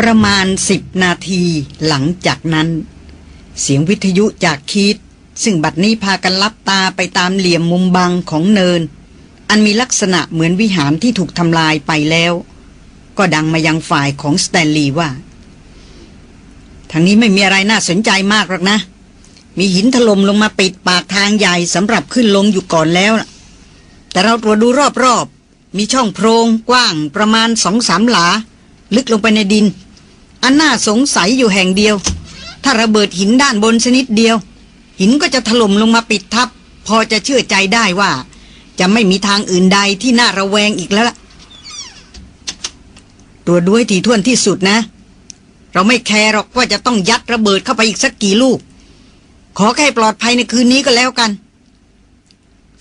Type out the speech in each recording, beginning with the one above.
ประมาณสิบนาทีหลังจากนั้น เสียงวิทยุจากคีดซึ่งบัดนี้พากันลับตาไปตามเหลี่ยมมุมบังของเนิน อันมีลักษณะเหมือนวิหารที่ถูกทำลายไปแล้ว ก็ดังมายังฝ่ายของสแตนลีย์ว่าทางนี้ไม่มีอะไรน่าสนใจมากหรอกนะ มีหินถล่มลงมาปิดปากทางใหญ่สำหรับขึ้นลงอยู่ก่อนแล้วนะแต่เราตรวจดูรอบๆ มีช่องโพรงกว้างประมาณสองสามหลา ลึกลงไปในดิน อันน่าสงสัยอยู่แห่งเดียว ถ้าระเบิดหินด้านบนชนิดเดียว หินก็จะถล่มลงมาปิดทับ พอจะเชื่อใจได้ว่า จะไม่มีทางอื่นใดที่น่าระแวงอีกแล้วล่ะตรวจด้วยถี่วนที่สุดนะ เราไม่แคร์หรอกว่าจะต้องยัดระเบิดเข้าไปอีกสักกี่ลูก ขอแค่ปลอดภัยในคืนนี้ก็แล้วกัน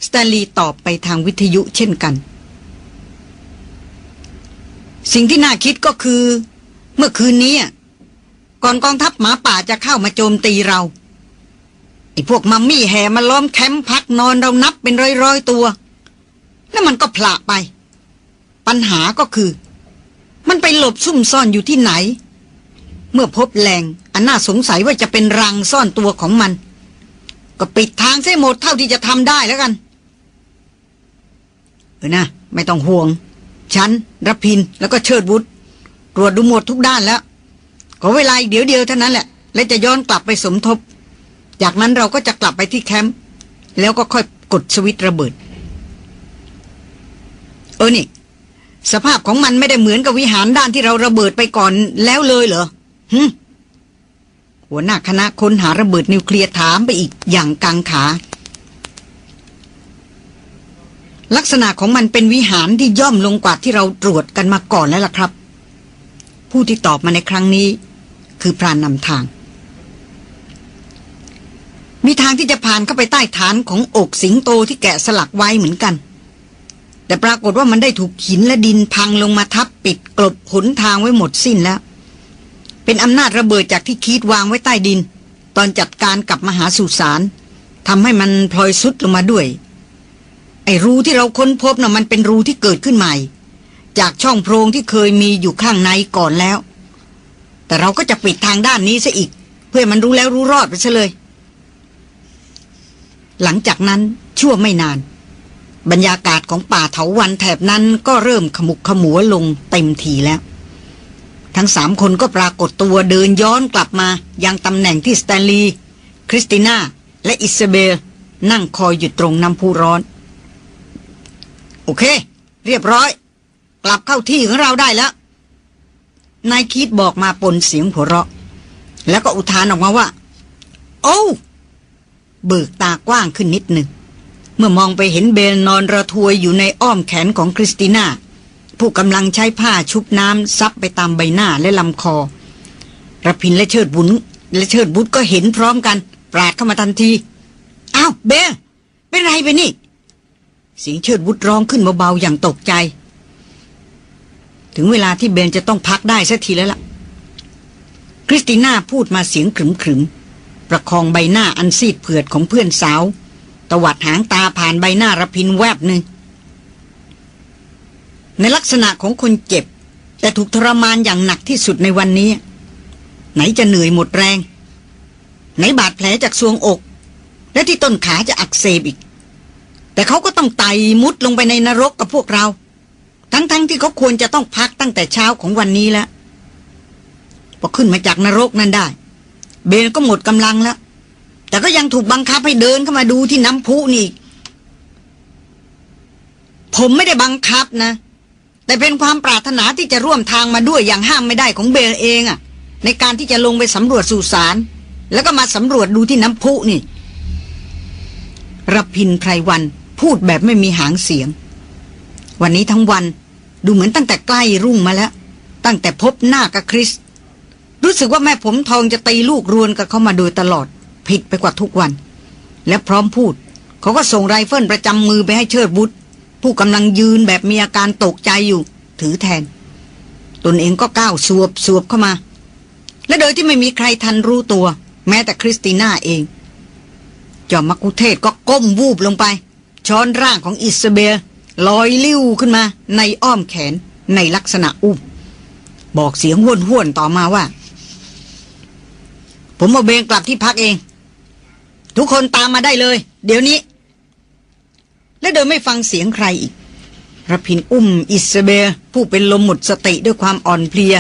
สแตนลีย์ตอบไปทางวิทยุเช่นกัน สิ่งที่น่าคิดก็คือ เมื่อคืนนี้ก่อนกองทัพหมาป่าจะเข้ามาโจมตีเราไอ้พวกมัมมี่แห่มาล้อมแคมป์พักนอนเรานับเป็นร้อยๆตัว แล้วมันก็ผละไป ปัญหาก็คือ มันไปหลบซุ่มซ่อนอยู่ที่ไหน เมื่อพบแหล่งอันน่าสงสัยว่าจะเป็นรังซ่อนตัวของมัน ก็ปิดทางเส้หมดเท่าที่จะทำได้แล้วกัน เออนะ ไม่ต้องห่วง ฉันรพินแล้วก็เชิดบุตร ตรวจดูหมดทุกด้านแล้ว ขอเวลาอีกเดี๋ยวเดียวเท่านั้นแหละ และจะย้อนกลับไปสมทบ จากนั้นเราก็จะกลับไปที่แคมป์แล้วก็ค่อยกดสวิตช์ระเบิด เออนี่สภาพของมันไม่ได้เหมือนกับวิหารด้านที่เราระเบิดไปก่อนแล้วเลยเหรอฮึหัวหน้าคณะค้นหาระเบิดนิวเคลียร์ถามไปอีกอย่างกังขา ลักษณะของมันเป็นวิหารที่ย่อมลงกว่าที่เราตรวจกันมาก่อนแล้วล่ะครับ ผู้ที่ตอบมาในครั้งนี้ คือพรานนำทาง มีทางที่จะผ่านเข้าไปใต้ฐานของอกสิงโตที่แกะสลักไว้เหมือนกัน แต่ปรากฏว่ามันได้ถูกหินและดินพังลงมาทับปิดกลบหนทางไว้หมดสิ้นแล้ว เป็นอำนาจระเบิดจากที่คีดวางไว้ใต้ดิน ตอนจัดการกับมหาสุสานทำให้มันพลอยสุดลงมาด้วย ไอ้รูที่เราค้นพบน่ะมันเป็นรูที่เกิดขึ้นใหม่ จากช่องโพรงที่เคยมีอยู่ข้างในก่อนแล้ว แต่เราก็จะปิดทางด้านนี้ซะอีก เพื่อมันรู้แล้วรู้รอดไปซะเลย หลังจากนั้นชั่วไม่นาน บรรยากาศของป่าเถาวันแถบนั้นก็เริ่มขมุกขมัวลงเต็มทีแล้ว ทั้งสามคนก็ปรากฏตัวเดินย้อนกลับมายังตำแหน่งที่สแตนลีย์คริสติน่าและอิซาเบล นั่งคอยอยู่ตรงน้ำพุร้อน โอเค เรียบร้อย กลับเข้าที่ของเราได้แล้ว นายคิดบอกมาปนเสียงหัวเราะ แล้วก็อุทานออกมาว่า โอ้เบิกตากว้างขึ้นนิดหนึ่ง เมื่อมองไปเห็นเบลนอนระทวยอยู่ในอ้อมแขนของคริสติน่า ผู้กำลังใช้ผ้าชุบน้ำซับไปตามใบหน้าและลำคอระพินและเชิดบุญและเชิดบุตรก็เห็นพร้อมกัน ปราดเข้ามาทันทีอ้าวเบลเป็นไรไปนี่เสียงเชิดบุตรร้องขึ้นเบาๆอย่างตกใจ ถึงเวลาที่เบลจะต้องพักได้สักทีแล้วล่ะ คริสติน่าพูดมาเสียงขรึมๆประคองใบหน้าอันซีดเผือดของเพื่อนสาว ตวัดหางตาผ่านใบหน้าระพินแวบหนึ่ง ในลักษณะของคนเจ็บ แต่ถูกทรมานอย่างหนักที่สุดในวันนี้ ไหนจะเหนื่อยหมดแรง ไหนบาดแผลจากซวงอก และที่ต้นขาจะอักเสบอีก แต่เขาก็ต้องไต่มุดลงไปในนรกกับพวกเรา ทั้งๆทที่เขาควรจะต้องพักตั้งแต่เช้าของวันนี้แล้วพอขึ้นมาจากนรกนั้นได้ เบนก็หมดกำลังแล้ว แต่ก็ยังถูกบังคับให้เดินเข้ามาดูที่น้ำพุนี่อีกผมไม่ได้บังคับนะ แต่เป็นความปรารถนาที่จะร่วมทางมาด้วยอย่างห้ามไม่ได้ของเบลเองอะในการที่จะลงไปสำรวจสุสานแล้วก็มาสำรวจดูที่น้ำพุนี่รพินไพรวันพูดแบบไม่มีหางเสียง วันนี้ทั้งวัน ดูเหมือนตั้งแต่ใกล้รุ่งมาแล้ว ตั้งแต่พบหน้ากับคริส รู้สึกว่าแม่ผมทองจะตีลูกรวนกับเขามาโดยตลอด ผิดไปกว่าทุกวัน และพร้อมพูด เขาก็ส่งไรเฟิลประจำมือไปให้เชิดบุตรผู้กำลังยืนแบบมีอาการตกใจอยู่ ถือแทน ตนเองก็ก้าวสวบสวบเข้ามา และโดยที่ไม่มีใครทันรู้ตัว แม้แต่คริสติน่าเอง จอมมัคคุเทศก์ก็ก้มวูบลงไป ช้อนร่างของอิสเบล ลอยลิ้วขึ้นมาในอ้อมแขนในลักษณะอุ้มบอกเสียงห้วนห้วนต่อมาว่า ผมเอาเบงกลับที่พักเอง ทุกคนตามมาได้เลย เดี๋ยวนี้ และโดยไม่ฟังเสียงใครอีกรพินอุ้มอิสเบลผู้เป็นลมหมดสติด้วยความอ่อนเพลีย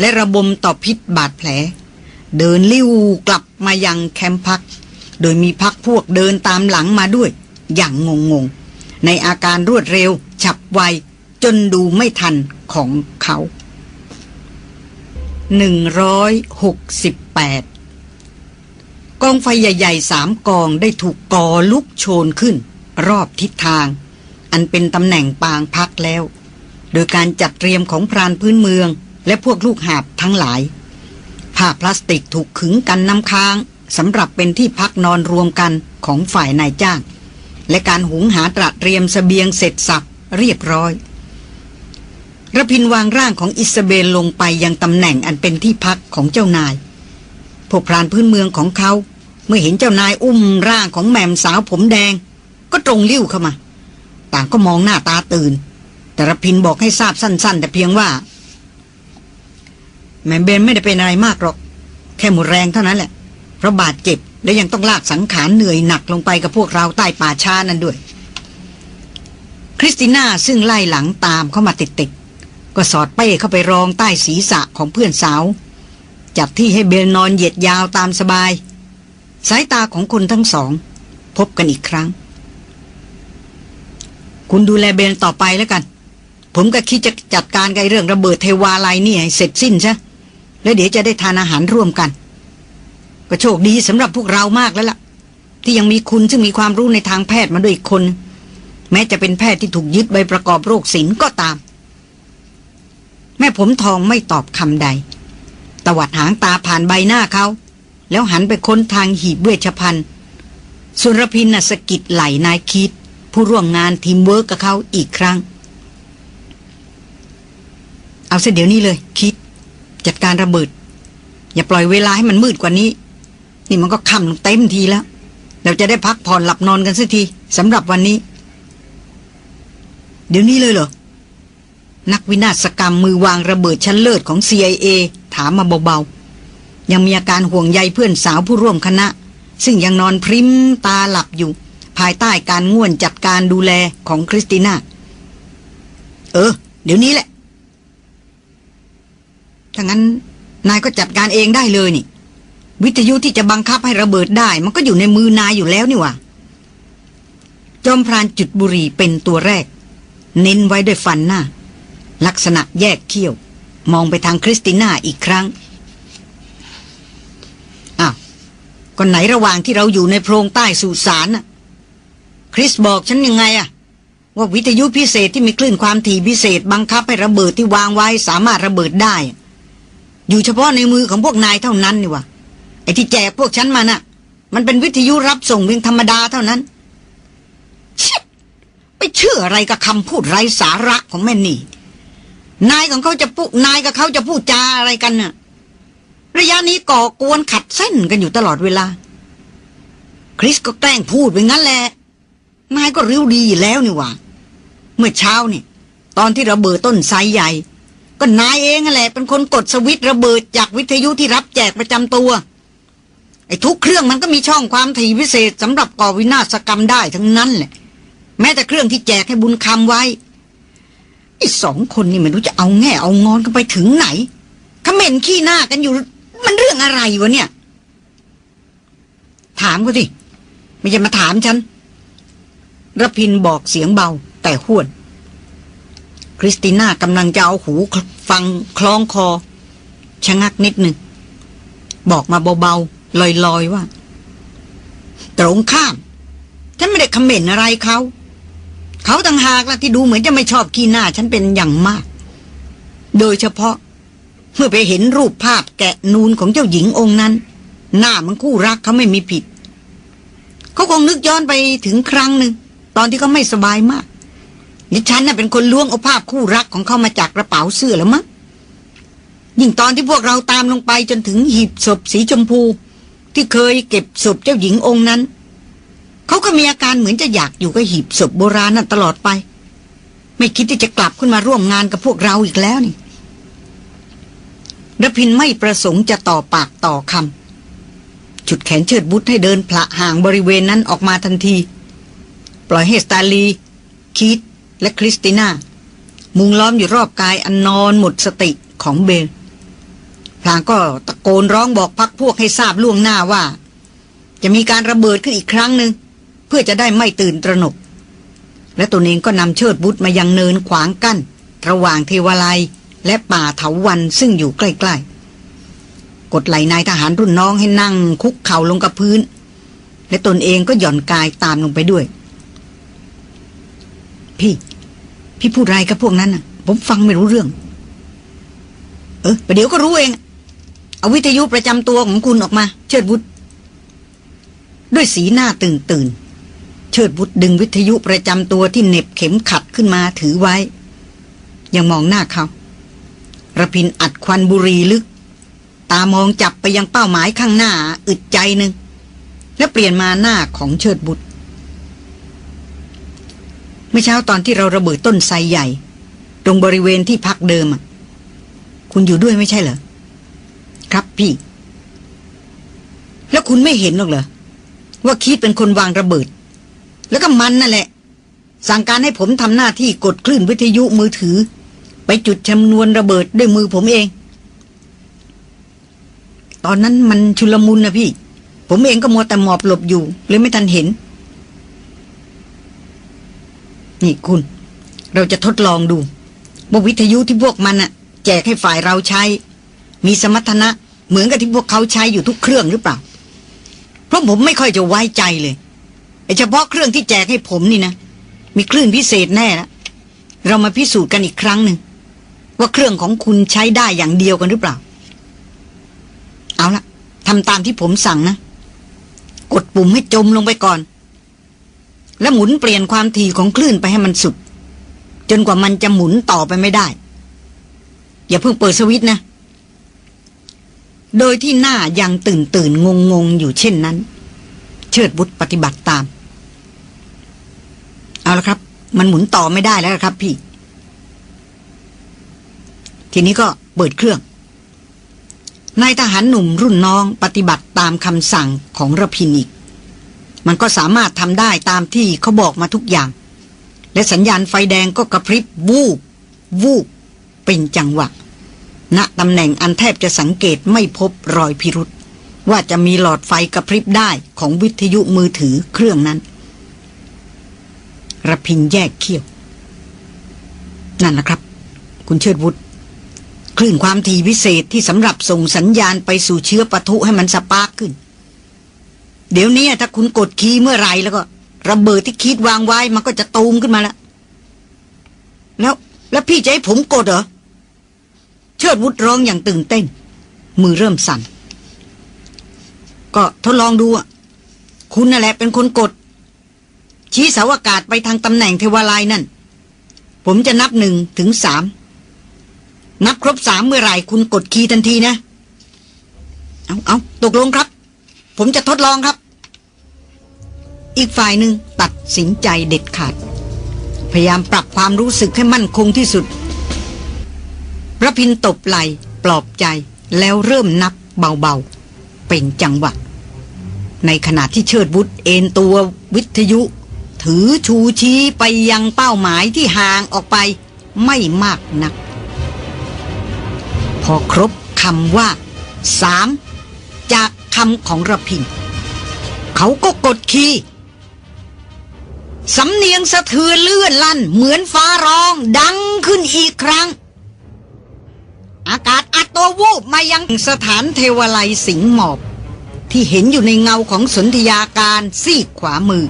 และระบมต่อพิษบาดแผล เดินลิ้วกลับมายังแคมป์พัก โดยมีพักพวกเดินตามหลังมาด้วย อย่างงงง ในอาการรวดเร็ว ฉับไว จนดูไม่ทันของเขา 168 กองไฟใหญ่ๆสามกองได้ถูกก่อลุกโชนขึ้น รอบทิศทาง อันเป็นตำแหน่งปางพักแล้ว โดยการจัดเตรียมของพรานพื้นเมือง และพวกลูกหาบทั้งหลายผ้าพลาสติกถูกขึงกันน้ำค้างสำหรับเป็นที่พักนอนรวมกันของฝ่ายนายจ้าง และการหุงหาตระเตรียมสเสบียงเสร็จสับเรียบร้อยระพินวางร่างของอิสเบลลงไปยังตำแหน่งอันเป็นที่พักของเจ้านาย พวกพรานพื้นเมืองของเขา เมื่อเห็นเจ้านายอุ้มร่างของแม่มสาวผมแดง ก็ตรงลิ้วเข้ามา ต่างก็มองหน้าตาตื่น แต่ระพินบอกให้ทราบสั้น ๆ แต่เพียงว่า แม่เบนไม่ได้เป็นอะไรมากหรอก แค่หมดแรงเท่านั้นแหละเพราะบาดเจ็บ และยังต้องลากสังขารเหนื่อยหนักลงไปกับพวกเราใต้ป่าช้านั้นด้วย คริสติน่าซึ่งไล่หลังตามเข้ามาติดๆก็สอดเป้เข้าไปรองใต้ศีรษะของเพื่อนสาว จัดที่ให้เบลนอนเหยียดยาวตามสบาย สายตาของคนทั้งสอง พบกันอีกครั้ง คุณดูแลเบลต่อไปแล้วกัน ผมก็คิดจะจัดการกับเรื่องระเบิดเทวาลัยนี่ให้เสร็จสิ้นซะแล้วเดี๋ยวจะได้ทานอาหารร่วมกัน ก็โชคดีสำหรับพวกเรามากแล้วล่ะ ที่ยังมีคุณซึ่งมีความรู้ในทางแพทย์มาด้วยอีกคน แม้จะเป็นแพทย์ที่ถูกยึดใบประกอบโรคศิลป์ก็ตาม แม่ผมทองไม่ตอบคำใด ตวัดหางตาผ่านใบหน้าเขา แล้วหันไปค้นทางหีบเวชภัณฑ์ระพินสะกิดไหล่นายคิด ผู้ร่วมงานทีมเวิร์กกับเขาอีกครั้ง เอาซะเดี๋ยวนี้เลยคิด จัดการระเบิด อย่าปล่อยเวลาให้มันมืดกว่านี้ นี่มันก็ค่ำเต็มทีแล้ว เราจะได้พักผ่อนหลับนอนกันสักทีสำหรับวันนี้ เดี๋ยวนี้เลยเหรอ นักวินาศกรรมมือวางระเบิดชั้นเลิศของ CIA ถามมาเบาๆ ยังมีอาการห่วงใยเพื่อนสาวผู้ร่วมคณะ ซึ่งยังนอนพริมตาหลับอยู่ ภายใต้การง่วนจัดการดูแลของคริสติน่า เออ เดี๋ยวนี้แหละถ้างั้นนายก็จัดการเองได้เลยนี่ วิทยุที่จะบังคับให้ระเบิดได้ มันก็อยู่ในมือนายอยู่แล้วนี่ว่าจอมพรานจุดบุหรี่เป็นตัวแรก เน้นไว้ด้วยฟันหน้า ลักษณะแยกเขี้ยว มองไปทางคริสติน่าอีกครั้งอ้าวก็ไหนระหว่างที่เราอยู่ในโพรงใต้สุสานน่ะ คริสบอกฉันยังไงอะว่าวิทยุพิเศษที่มีคลื่นความถี่พิเศษ บังคับให้ระเบิดที่วางไว้สามารถระเบิดได้ อยู่เฉพาะในมือของพวกนายเท่านั้นนี่วะ อ้ที่แจกพวกฉันมาน่ะ มันเป็นวิทยุรับส่งเพียงธรรมดาเท่านั้นชิไปเชื่ออะไรกับคำพูดไร้สาระของแม่นี่ นายของเขาจะพูดนายกับเขาจะพูดจาอะไรกันน่ะ ระยะนี้ก่อกวนขัดเส้นกันอยู่ตลอดเวลา คริสก็แกล้งพูดไปงั้นแหละ นายก็ริ้วดีอยู่แล้วนี่หว่า เมื่อเช้านี่ ตอนที่ระเบิดต้นไทรใหญ่ ก็นายเองแหละ เป็นคนกดสวิตช์ระเบิดจากวิทยุที่รับแจกประจำตัว ไอ้ทุกเครื่องมันก็มีช่องความถี่พิเศษสำหรับก่อวินาศกรรมได้ทั้งนั้นแหละ แม้แต่เครื่องที่แจกให้บุญคำไว้ไอ้สองคนนี่ไม่รู้จะเอาแง่เอางอนกันไปถึงไหนเขม่นขี้หน้ากันอยู่ มันเรื่องอะไรวะเนี่ย ถามก็สิไม่จะมาถามฉันระพินบอกเสียงเบา แต่ห้วน คริสติน่ากำลังจะเอาหูฟังคล้องคอ ชะงักนิดหนึ่ง บอกมาเบาๆ ลอยๆว่า ตรงข้าม ฉันไม่ได้คอมเมนต์อะไรเขา เขาต่างหากล่ะที่ดูเหมือนจะไม่ชอบขี้หน้า ฉันเป็นอย่างมาก โดยเฉพาะ เมื่อไปเห็นรูปภาพแกะนูนของเจ้าหญิงองค์นั้น หน้ามันคู่รักเขาไม่มีผิด เขาคงนึกย้อนไปถึงครั้งหนึ่งตอนที่เขาไม่สบายมากดิฉันน่ะเป็นคนล้วงเอาภาพคู่รักของเขามาจากกระเป๋าเสื้อแล้วมั้งยิ่งตอนที่พวกเราตามลงไปจนถึงหีบศพสีชมพู ที่เคยเก็บศพเจ้าหญิงองค์นั้น เขาก็มีอาการเหมือนจะอยากอยู่กับหีบศพโบราณนั่นตลอดไป ไม่คิดที่จะกลับขึ้นมาร่วมงานกับพวกเราอีกแล้วนี่รพินไม่ประสงค์จะต่อปากต่อคำจุดแขนเชิดบุตรให้เดินพละห่างบริเวณนั้นออกมาทันที ปล่อยให้สตาลี คีตและคริสติน่า มุงล้อมอยู่รอบกายอันนอนหมดสติของเบล พลางก็ตะโกนร้องบอกพักพวกให้ทราบล่วงหน้าว่า จะมีการระเบิดขึ้นอีกครั้งหนึ่งเพื่อจะได้ไม่ตื่นตระหนก และตัวเองก็นำเชิดบุตรมายังเนินขวางกั้น ระหว่างเทวาลัยและป่าเถาวันซึ่งอยู่ใกล้ๆ กดไหลนายทหารรุ่นน้องให้นั่งคุกเข่าลงกับพื้น และตนเองก็หย่อนกายตามลงไปด้วย พี่ พี่พูดอะไรกับพวกนั้นน่ะ ผมฟังไม่รู้เรื่อง เออประเดี๋ยวก็รู้เอง เอาวิทยุประจำตัวของคุณออกมา เชิดบุตรด้วยสีหน้าตื่นตื่น เชิดบุตรดึงวิทยุประจำตัวที่เหน็บเข็มขัดขึ้นมาถือไว้ ยังมองหน้าเขาระพินอัดควันบุรีลึก ตามองจับไปยังเป้าหมายข้างหน้าอึดใจหนึ่ง แล้วเปลี่ยนมาหน้าของเชิดบุตร เมื่อเช้าตอนที่เราระเบิดต้นไทรใหญ่ ตรงบริเวณที่พักเดิมคุณอยู่ด้วยไม่ใช่เหรอ ครับพี่ แล้วคุณไม่เห็นหรอกเหรอ ว่าคิดเป็นคนวางระเบิด แล้วก็มันนั่นแหละ สั่งการให้ผมทำหน้าที่กดคลื่นวิทยุมือถือ ไปจุดชำนวนระเบิดด้วยมือผมเอง ตอนนั้นมันชุลมุนนะพี่ ผมเองก็มัวแต่หมอบหลบอยู่เลยไม่ทันเห็น นี่คุณ เราจะทดลองดูว่าวิทยุที่พวกมันอะแจกให้ฝ่ายเราใช้ มีสมรรถนะ เหมือนกับที่พวกเขาใช้อยู่ทุกเครื่องหรือเปล่า เพราะผมไม่ค่อยจะไว้ใจเลยเฉพาะเครื่องที่แจกให้ผมนี่นะ มีคลื่นพิเศษแน่ละเรามาพิสูจน์กันอีกครั้งหนึ่งว่าเครื่องของคุณใช้ได้อย่างเดียวกันหรือเปล่า เอาละทำตามที่ผมสั่งนะ กดปุ่มให้จมลงไปก่อน แล้วหมุนเปลี่ยนความถี่ของคลื่นไปให้มันสุด จนกว่ามันจะหมุนต่อไปไม่ได้ อย่าเพิ่งเปิดสวิตช์นะ โดยที่หน้ายังตื่นตื่นงงงงอยู่เช่นนั้น เชิดบุตรปฏิบัติตาม เอาละครับ มันหมุนต่อไม่ได้แล้วครับพี่ ทีนี้ก็เปิดเครื่องนายทหารหนุ่มรุ่นน้องปฏิบัติตามคำสั่งของระพินอีก มันก็สามารถทำได้ตามที่เขาบอกมาทุกอย่าง และสัญญาณไฟแดงก็กระพริบวูบ วูบ เป็นจังหวะ ณตำแหน่งอันแทบจะสังเกตไม่พบรอยพิรุษว่าจะมีหลอดไฟกระพริบได้ของวิทยุมือถือเครื่องนั้นระพินแยกเขี้ยว นั่นแหละครับ คุณเชิดวุฒิคลื่นความถี่พิเศษที่สำหรับส่งสัญญาณไปสู่เชื้อปะทุให้มันสปาร์กขึ้น เดี๋ยวนี้ถ้าคุณกดคีย์เมื่อไรแล้วก็ ระเบิดที่คิดวางไว้มันก็จะตูมขึ้นมาแล้ว แล้ว แล้วพี่จะให้ผมกดเหรอ เชิดวุฒร้องอย่างตื่นเต้น มือเริ่มสั่น ก็ทดลองดูอะ คุณนั่นแหละเป็นคนกด ชี้เสาอากาศไปทางตำแหน่งเทวาลายนั่น ผมจะนับหนึ่งถึงสาม นับครบสามเมื่อไหร่คุณกดคีย์ทันทีนะ เอาเอาตกลงครับ ผมจะทดลองครับ อีกฝ่ายหนึ่งตัดสินใจเด็ดขาด พยายามปรับความรู้สึกให้มั่นคงที่สุด พระพินตบไหลปลอบใจแล้วเริ่มนับเบาๆ เป็นจังหวะ ในขณะที่เชิดบุตรเอนตัววิทยุ ถือชูชี้ไปยังเป้าหมายที่ห่างออกไปไม่มากนัก พอครบคำว่าสามจากคำของระพิน เขาก็กดคีย์สำเนียงสะเทือนเลื่อนลั่น เหมือนฟ้าร้องดังขึ้นอีกครั้ง อากาศอัดตัววูบมายังสถานเทวไลสิงห์หมอบ ที่เห็นอยู่ในเงาของสนธยาการซีกขวามือ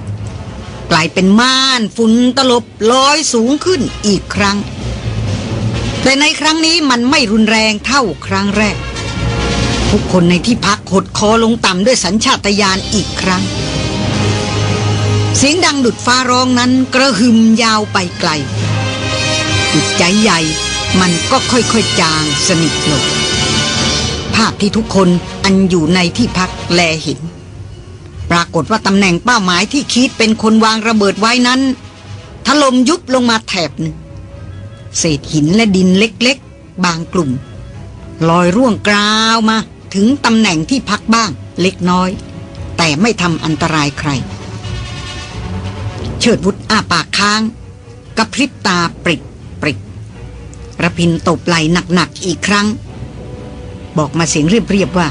กลายเป็นม่านฝุ่นตลบลอยสูงขึ้นอีกครั้ง แต่ในครั้งนี้มันไม่รุนแรงเท่าครั้งแรก ทุกคนในที่พักหดคอลงต่ำด้วยสัญชาตญาณอีกครั้ง เสียงดังดุดฟ้าร้องนั้นกระหึ่มยาวไปไกลจุดใจใหญ่ มันก็ค่อยๆจางสนิทลงภาพที่ทุกคนอันอยู่ในที่พักแลเห็น ปรากฏว่าตำแหน่งเป้าหมายที่คิดเป็นคนวางระเบิดไว้นั้นถล่มยุบลงมาแถบหนึ่งเศษหินและดินเล็กๆ บางกลุ่ม ลอยร่วงกราวมาถึงตำแหน่งที่พักบ้างเล็กน้อย แต่ไม่ทำอันตรายใคร เชิดวุฒอ้าปากค้างกระพริบตาปริกปริก ระพินตบไหลหนักๆอีกครั้ง บอกมาเสียงเรียบๆว่า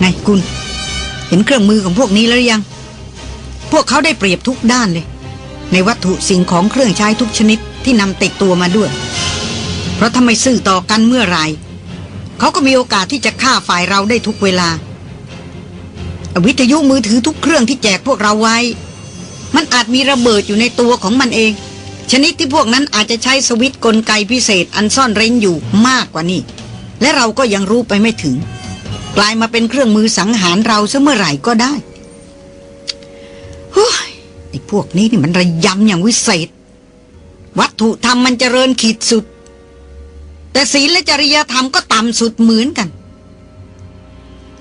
ไงคุณ เห็นเครื่องมือของพวกนี้แล้วยัง พวกเขาได้เปรียบทุกด้านเลย ในวัตถุสิ่งของเครื่องใช้ทุกชนิดที่นำติดตัวมาด้วย เพราะถ้าไมซื่อต่อกันเมื่อไรเขาก็มีโอกาสที่จะฆ่าฝ่ายเราได้ทุกเวลา วิทยุมือถือทุกเครื่องที่แจกพวกเราไว้ มันอาจมีระเบิดอยู่ในตัวของมันเอง ชนิดที่พวกนั้นอาจจะใช้สวิตกลไกพิเศษอันซ่อนเร้นอยู่มากกว่านี้ และเราก็ยังรู้ไปไม่ถึง กลายมาเป็นเครื่องมือสังหารเราซะเมื่อไหร่ก็ได้ฮ้ยไอ้พวกนี้นี่มันระยำอย่างวิเศษ วัตถุธรรมมันเจริญขีดสุด แต่ศีลและจริยธรรมก็ต่ำสุดเหมือนกัน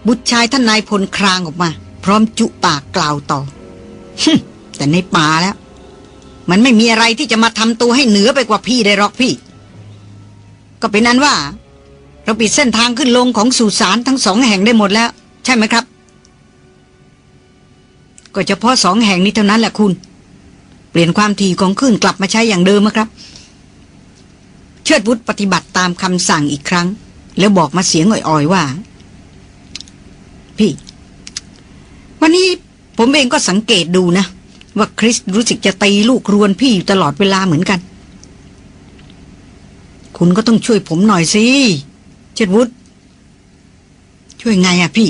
บุตรชายท่านนายพลครางออกมา พร้อมจุปากกล่าวต่อแต่ในป่าแล้ว มันไม่มีอะไรที่จะมาทำตัวให้เหนือไปกว่าพี่ได้หรอกพี่ ก็เป็นนั้นว่า เราปิดเส้นทางขึ้นลงของสุสานทั้งสองแห่งได้หมดแล้ว ใช่ไหมครับ ก็เฉพาะสองแห่งนี้เท่านั้นแหละคุณ เปลี่ยนความถี่ของขึ้นกลับมาใช้อย่างเดิมครับ เชิดวุฒิปฏิบัติตามคำสั่งอีกครั้ง แล้วบอกมาเสียงอ่อยๆว่า พี่ วันนี้ผมเองก็สังเกตดูนะ ว่าคริสรู้สึกจะตีลูกรวนพี่อยู่ตลอดเวลาเหมือนกัน คุณก็ต้องช่วยผมหน่อยสิ เชิดวุฒช่วยไงอะพี่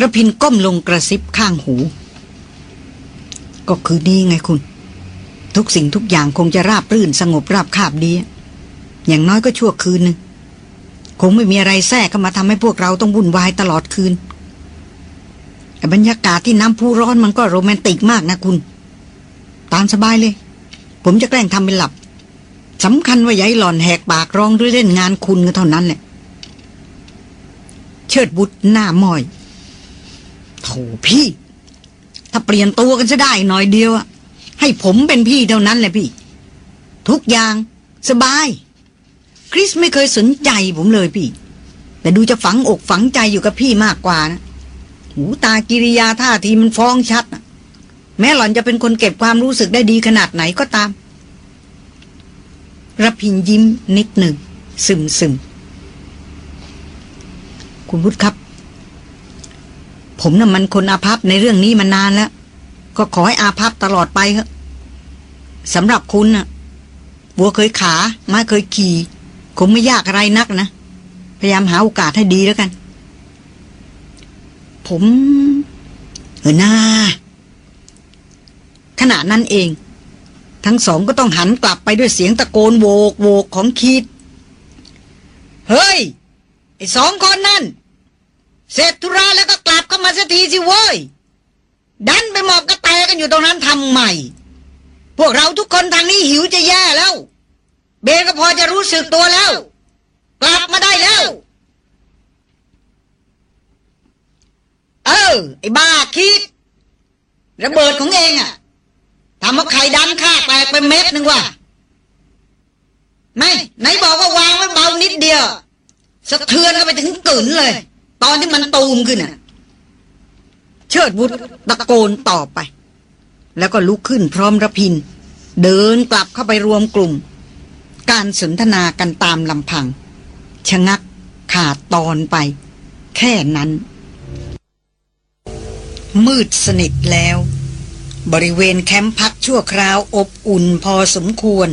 ระพินก้มลงกระซิบข้างหู ก็คือดีไงคุณ ทุกสิ่งทุกอย่างคงจะราบรื่นสงบราบคาบดี อย่างน้อยก็ชั่วคืนหนึ่งคงไม่มีอะไรแทรกเข้ามาทำให้พวกเราต้องวุ่นวายตลอดคืน แต่บรรยากาศที่น้ำพุร้อนมันก็โรแมนติกมากนะคุณ ตามสบายเลย ผมจะแกล้งทำเป็นหลับสำคัญว่ายายหล่อนแหกปากร้องด้วยเล่นงานคุณก็เท่านั้นแหละ เชิดบุตรหน้ามอยโถพี่ ถ้าเปลี่ยนตัวกันจะได้หน่อยเดียวอะให้ผมเป็นพี่เท่านั้นแหละพี่ ทุกอย่างสบาย คริสไม่เคยสนใจผมเลยพี่ แต่ดูจะฝังอกฝังใจอยู่กับพี่มากกว่านะ หูตากิริยาท่าทีมันฟ้องชัดนะแม้หล่อนจะเป็นคนเก็บความรู้สึกได้ดีขนาดไหนก็ตามรพินยิ้มนิดหนึ่ง ซึมซึมคุณพุทธครับ ผมน่ะมันคนอาภัพในเรื่องนี้มานานแล้ว ก็ขอให้อาภัพตลอดไปครับสำหรับคุณน่ะวัวเคยขา ไม้เคยขี่ คงไม่ยากอะไรนักนะ พยายามหาโอกาสให้ดีแล้วกัน ผม เออหน้าขณะนั้นเอง ทั้งสองก็ต้องหันกลับไปด้วยเสียงตะโกนโวกโวกของคีดเฮ้ย ไอ้สองคนนั่น เสร็จธุระแล้วก็กลับเข้ามาสักทีสิเว้ย ดันไปหมอบกระแตกันอยู่ตรงนั้นทำใหม่ พวกเราทุกคนทางนี้หิวจะแย่แล้ว เบก็พอจะรู้สึกตัวแล้ว กลับมาได้แล้ว เออ ไอ้บ้าคิด ระเบิดของเองอะทำเอาไข่ดำค่าแตกไปเม็ดหนึ่งว่ะไม่ไหนบอกว่าวางไว้เบานิดเดียวสะเทือนก็ไปถึงกลืนเลย ตอนที่มันตูมขึ้นน่ะ เชิดวุฒตะโกนต่อไป แล้วก็ลุกขึ้นพร้อมระพิน เดินกลับเข้าไปรวมกลุ่ม การสนทนากันตามลำพัง ชะงักขาดตอนไป แค่นั้น มืดสนิทแล้ว บริเวณแคมป์พักชั่วคราวอบอุ่นพอสมควร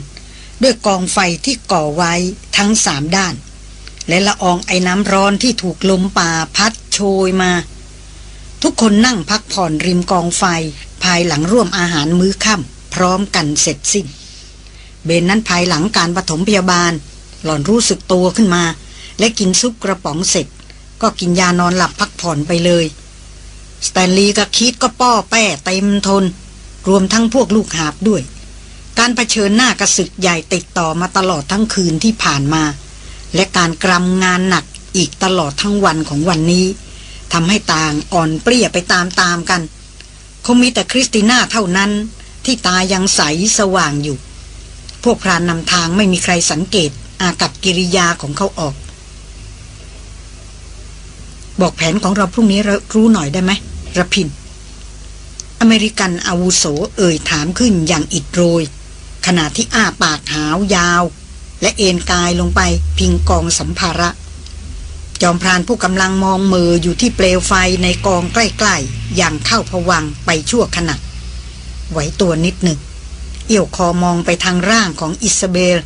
ด้วยกองไฟที่ก่อไว้ทั้งสามด้าน และละอองไอ้น้ำร้อนที่ถูกลมป่าพัดโชยมา ทุกคนนั่งพักผ่อนริมกองไฟภายหลังร่วมอาหารมื้อค่ำพร้อมกันเสร็จสิ้น เบนนั้นภายหลังการปฐมพยาบาล หล่อนรู้สึกตัวขึ้นมา และกินซุปกระป๋องเสร็จ ก็กินยานอนหลับพักผ่อนไปเลย สแตนลีย์กับคิดก็ป้อแป้เต็มทน รวมทั้งพวกลูกหาบด้วย การรเผชิญหน้ากระสึกใหญ่ติดต่อมาตลอดทั้งคืนที่ผ่านมา และการกรำงานหนักอีกตลอดทั้งวันของวันนี้ทำให้ต่างอ่อนเปรี้ยไปตามๆกัน คงมีแต่คริสติน่าเท่านั้นที่ตายังใสสว่างอยู่ พวกพรานนำทางไม่มีใครสังเกตอากับกิริยาของเขาออก บอกแผนของเราพรุ่งนี้รู้หน่อยได้ไหม ระพิน อเมริกันอาวุโสเอ่ยถามขึ้นอย่างอิดโรย ขณะที่อ้าปากหาวยาว และเอ็นกายลงไปพิงกองสัมภาระ จอมพรานผู้กำลังมองมืออยู่ที่เปลวไฟในกองใกล้ๆ อย่างเข้าผวังไปชั่วขณะไหวตัวนิดหนึ่ง เอี่ยวคอมองไปทางร่างของอิสเบล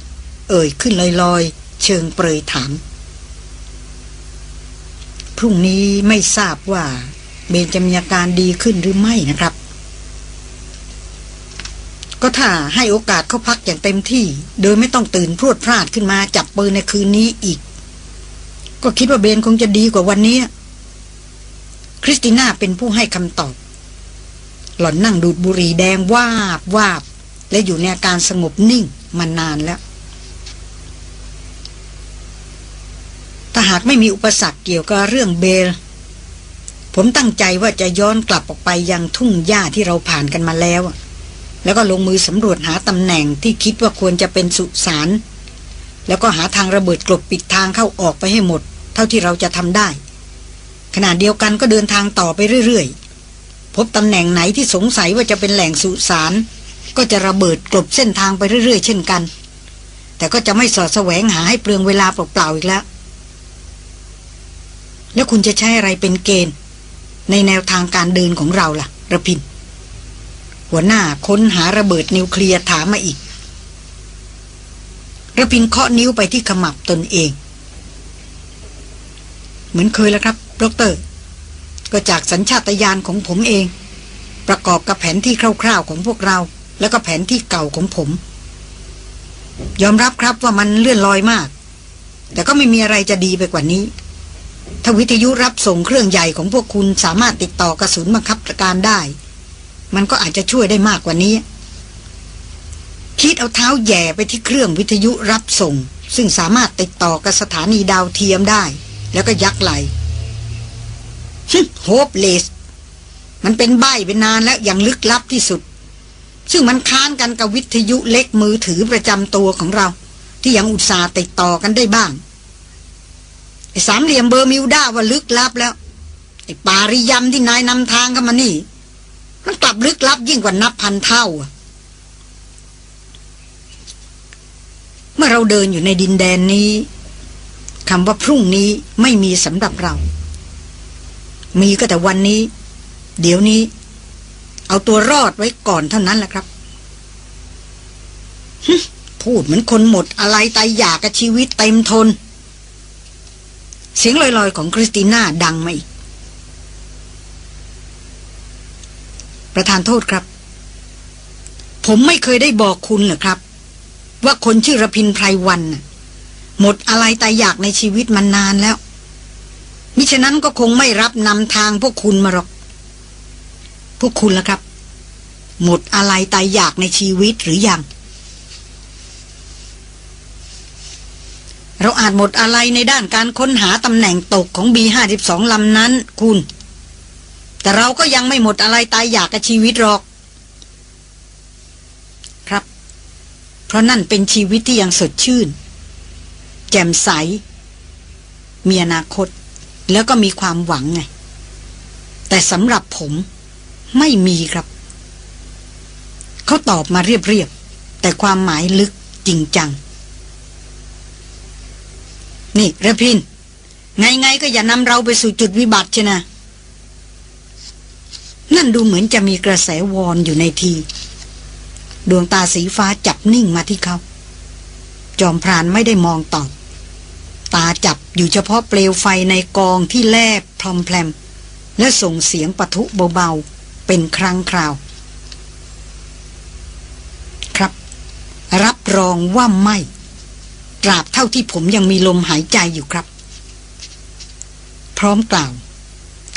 เอ่ยขึ้นลอยๆ เชิงเปรยถามพรุ่งนี้ไม่ทราบว่า เบนจะมีอาการดีขึ้นหรือไม่นะครับ ก็ถ้าให้โอกาสเขาพักอย่างเต็มที่ โดยไม่ต้องตื่นพรวดพลาดขึ้นมาจับปืนในคืนนี้อีก ก็คิดว่าเบนคงจะดีกว่าวันนี้ คริสติน่าเป็นผู้ให้คำตอบ หล่อนนั่งดูดบุหรี่แดงวาบวาบ และอยู่ในอาการสงบนิ่งมานานแล้วถ้าหากไม่มีอุปสรรคเกี่ยวกับเรื่องเบล ผมตั้งใจว่าจะย้อนกลับออกไปยังทุ่งหญ้าที่เราผ่านกันมาแล้ว แล้วก็ลงมือสำรวจหาตำแหน่งที่คิดว่าควรจะเป็นสุสาน แล้วก็หาทางระเบิดกลบปิดทางเข้าออกไปให้หมด เท่าที่เราจะทำได้ ขณะเดียวกันก็เดินทางต่อไปเรื่อยๆ พบตำแหน่งไหนที่สงสัยว่าจะเป็นแหล่งสุสาน ก็จะระเบิดกลบเส้นทางไปเรื่อยๆ เช่นกัน แต่ก็จะไม่สอดแสวงหาให้เปลืองเวลาเปล่าๆอีกแล้ว แล้วคุณจะใช้อะไรเป็นเกณฑ์ ในแนวทางการเดินของเราล่ะ ระพิน หัวหน้าค้นหาระเบิดนิวเคลียร์ถามมาอีก ระพินเคาะนิ้วไปที่ขมับตนเอง เหมือนเคยแล้วครับดรก็จากสัญชาตญาณของผมเอง ประกอบกับแผนที่คร่าวๆของพวกเรา แล้วก็แผนที่เก่าของผม ยอมรับครับว่ามันเลื่อนลอยมาก แต่ก็ไม่มีอะไรจะดีไปกว่านี้ ถ้าวิทยุรับส่งเครื่องใหญ่ของพวกคุณสามารถติดต่อกระสุนบังคับการได้ มันก็อาจจะช่วยได้มากกว่านี้ คิดเอาเท้าแย่ไปที่เครื่องวิทยุรับส่ง ซึ่งสามารถติดต่อกับสถานีดาวเทียมได้ แล้วก็ยักไหลhopeless มันเป็นใบ้เป็นนานแล้วอย่างลึกลับที่สุด ซึ่งมันค้านกันกับวิทยุเล็กมือถือประจำตัวของเรา ที่ยังอุตส่าห์ติดต่อกันได้บ้าง สามเหลี่ยมเบอร์มิวด้าว่าลึกลับแล้วไอ้ปาริยมที่นายนำทางกันมานี่ มันกลับลึกลับยิ่งกว่านับพันเท่าเมื่อเราเดินอยู่ในดินแดนนี้คำว่าพรุ่งนี้ไม่มีสำหรับเรา มีก็แต่วันนี้ เดี๋ยวนี้ เอาตัวรอดไว้ก่อนเท่านั้นแหละครับพูดเหมือนคนหมดอะไรตายอยากกับชีวิตเต็มทน เสียงลอยๆของคริสติน่าดังมาอีก ประธานโทษครับ ผมไม่เคยได้บอกคุณหรอครับ ว่าคนชื่อรพินไพรวันหมดอะไรตายอยากในชีวิตมันนานแล้ว มิฉะนั้นก็คงไม่รับนำทางพวกคุณมาหรอก พวกคุณล่ะครับ หมดอะไรตายอยากในชีวิตหรือยัง เราอาจหมดอะไรในด้านการค้นหาตำแหน่งตกของบีห้าสิบสองลำนั้น คุณ แต่เราก็ยังไม่หมดอะไรตายอยากกับชีวิตหรอก ครับ เพราะนั่นเป็นชีวิตที่ยังสดชื่น แจ่มใส มีอนาคต แล้วก็มีความหวังไง แต่สำหรับผมไม่มีครับ เขาตอบมาเรียบๆ แต่ความหมายลึกจริงจัง นี่ระพิน ไงๆก็อย่านำเราไปสู่จุดวิบัติชนะ นั่นดูเหมือนจะมีกระแสวอนอยู่ในที ดวงตาสีฟ้าจับนิ่งมาที่เขา จอมพรานไม่ได้มองตอบตาจับอยู่เฉพาะเปลวไฟในกองที่แลบพลอมแพลมและส่งเสียงปะทุเบาๆ เป็นครั้งคราว ครับ รับรองว่าไม่ ตราบเท่าที่ผมยังมีลมหายใจอยู่ครับ พร้อมกล่าว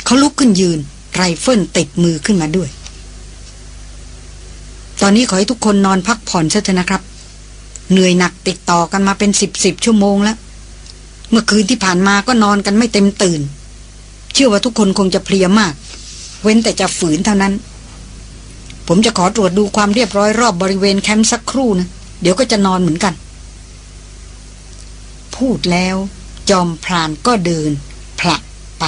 เขาลุกขึ้นยืน ไรเฟิลติดมือขึ้นมาด้วย ตอนนี้ขอให้ทุกคนนอนพักผ่อนเถอะนะครับ เหนื่อยหนักติดต่อกันมาเป็นสิบสิบชั่วโมงแล้ว เมื่อคืนที่ผ่านมาก็นอนกันไม่เต็มตื่น เชื่อว่าทุกคนคงจะเพลียมาก เว้นแต่จะฝืนเท่านั้น ผมจะขอตรวจดูความเรียบร้อยรอบบริเวณแคมป์สักครู่นะ เดี๋ยวก็จะนอนเหมือนกัน พูดแล้ว จอมพรานก็เดินผละไป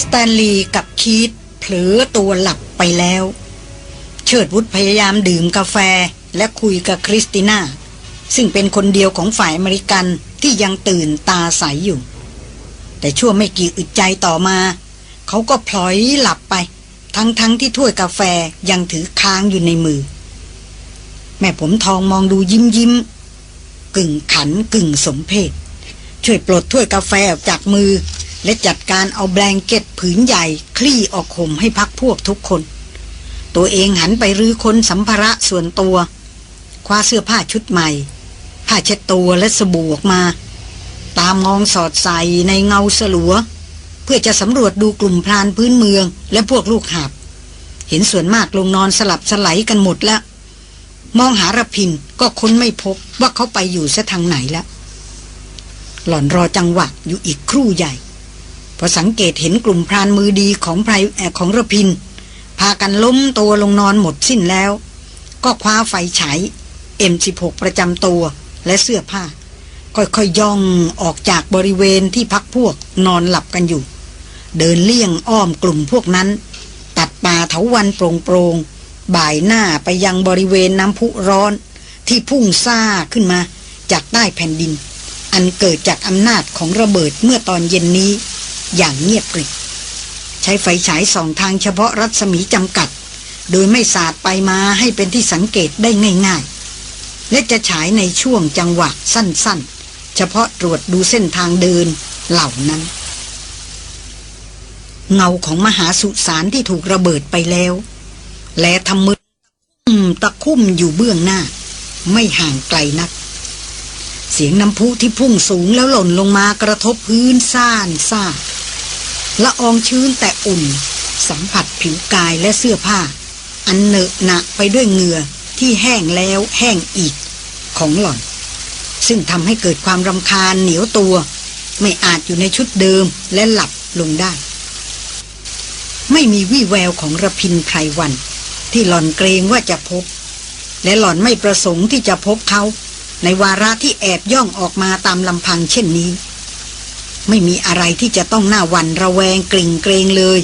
สแตนลีย์กับคีตเผลอตัวหลับไปแล้ว เชิดวุฒพยายามดื่มกาแฟและคุยกับคริสติน่า ซึ่งเป็นคนเดียวของฝ่ายอเมริกันที่ยังตื่นตาใสอยู่ แต่ชั่วไม่กี่อึดใจต่อมา เขาก็พลอยหลับไป ทั้งๆที่ถ้วยกาแฟยังถือค้างอยู่ในมือ แม่ผมทองมองดูยิ้มยิ้ม กึ่งขันกึ่งสมเพศช่วยปลดถ้วยกาแฟออกจากมือ และจัดการเอาแบงเก็ตผืนใหญ่ คลี่ออกข่มให้พักพวกทุกคน ตัวเองหันไปรื้อค้นสัมภาระส่วนตัว คว้าเสื้อผ้าชุดใหม่ ผ้าเช็ดตัวและสบู่ออกมา ตามมองสอดใส่ในเงาสลัว เพื่อจะสำรวจดูกลุ่มพรานพื้นเมือง และพวกลูกหาบ เห็นส่วนมากลงนอนสลับสไลกันหมดแล้ว มองหารพินก็ค้นไม่พบว่าเขาไปอยู่ซะทางไหนแล้ว หล่อนรอจังหวะอยู่อีกครู่ใหญ่ พอสังเกตเห็นกลุ่มพรานมือดีของไพรของระพิน พากันล้มตัวลงนอนหมดสิ้นแล้ว ก็คว้าไฟฉาย M16 ประจำตัวและเสื้อผ้า ค่อยๆยย่องออกจากบริเวณที่พักพวกนอนหลับกันอยู่ เดินเลี่ยงอ้อมกลุ่มพวกนั้น ตัดป่าเถาวันโปร่งๆ บ่ายหน้าไปยังบริเวณน้ำพุร้อนที่พุ่งซ่าขึ้นมาจากใต้แผ่นดิน อันเกิดจากอำนาจของระเบิดเมื่อตอนเย็นนี้ อย่างเงียบกริบใช้ไฟฉายสองทางเฉพาะรัศมีจำกัด โดยไม่สาดไปมาให้เป็นที่สังเกตได้ง่ายๆ และจะฉายในช่วงจังหวะสั้นๆ เฉพาะตรวจดูเส้นทางเดินเหล่านั้น เงาของมหาสุสานที่ถูกระเบิดไปแล้ว และทำมือตะคุ่มอยู่เบื้องหน้า ไม่ห่างไกลนัก เสียงน้ำพุที่พุ่งสูงแล้วหล่นลงมากระทบพื้นซ่านซ่าละอองชื้นแต่อุ่น สัมผัสผิวกายและเสื้อผ้า อันเนอะหนะไปด้วยเหงื่อที่แห้งแล้วแห้งอีกของหล่อน ซึ่งทำให้เกิดความรำคาญเหนียวตัว ไม่อาจอยู่ในชุดเดิมและหลับลงได้ ไม่มีวี่แววของระพินไพรวัน ที่หล่อนเกรงว่าจะพบ และหล่อนไม่ประสงค์ที่จะพบเขา ในวาระที่แอบย่องออกมาตามลำพังเช่นนี้ ไม่มีอะไรที่จะต้องหน้าวันระแวงกลิ่งเกรงเลย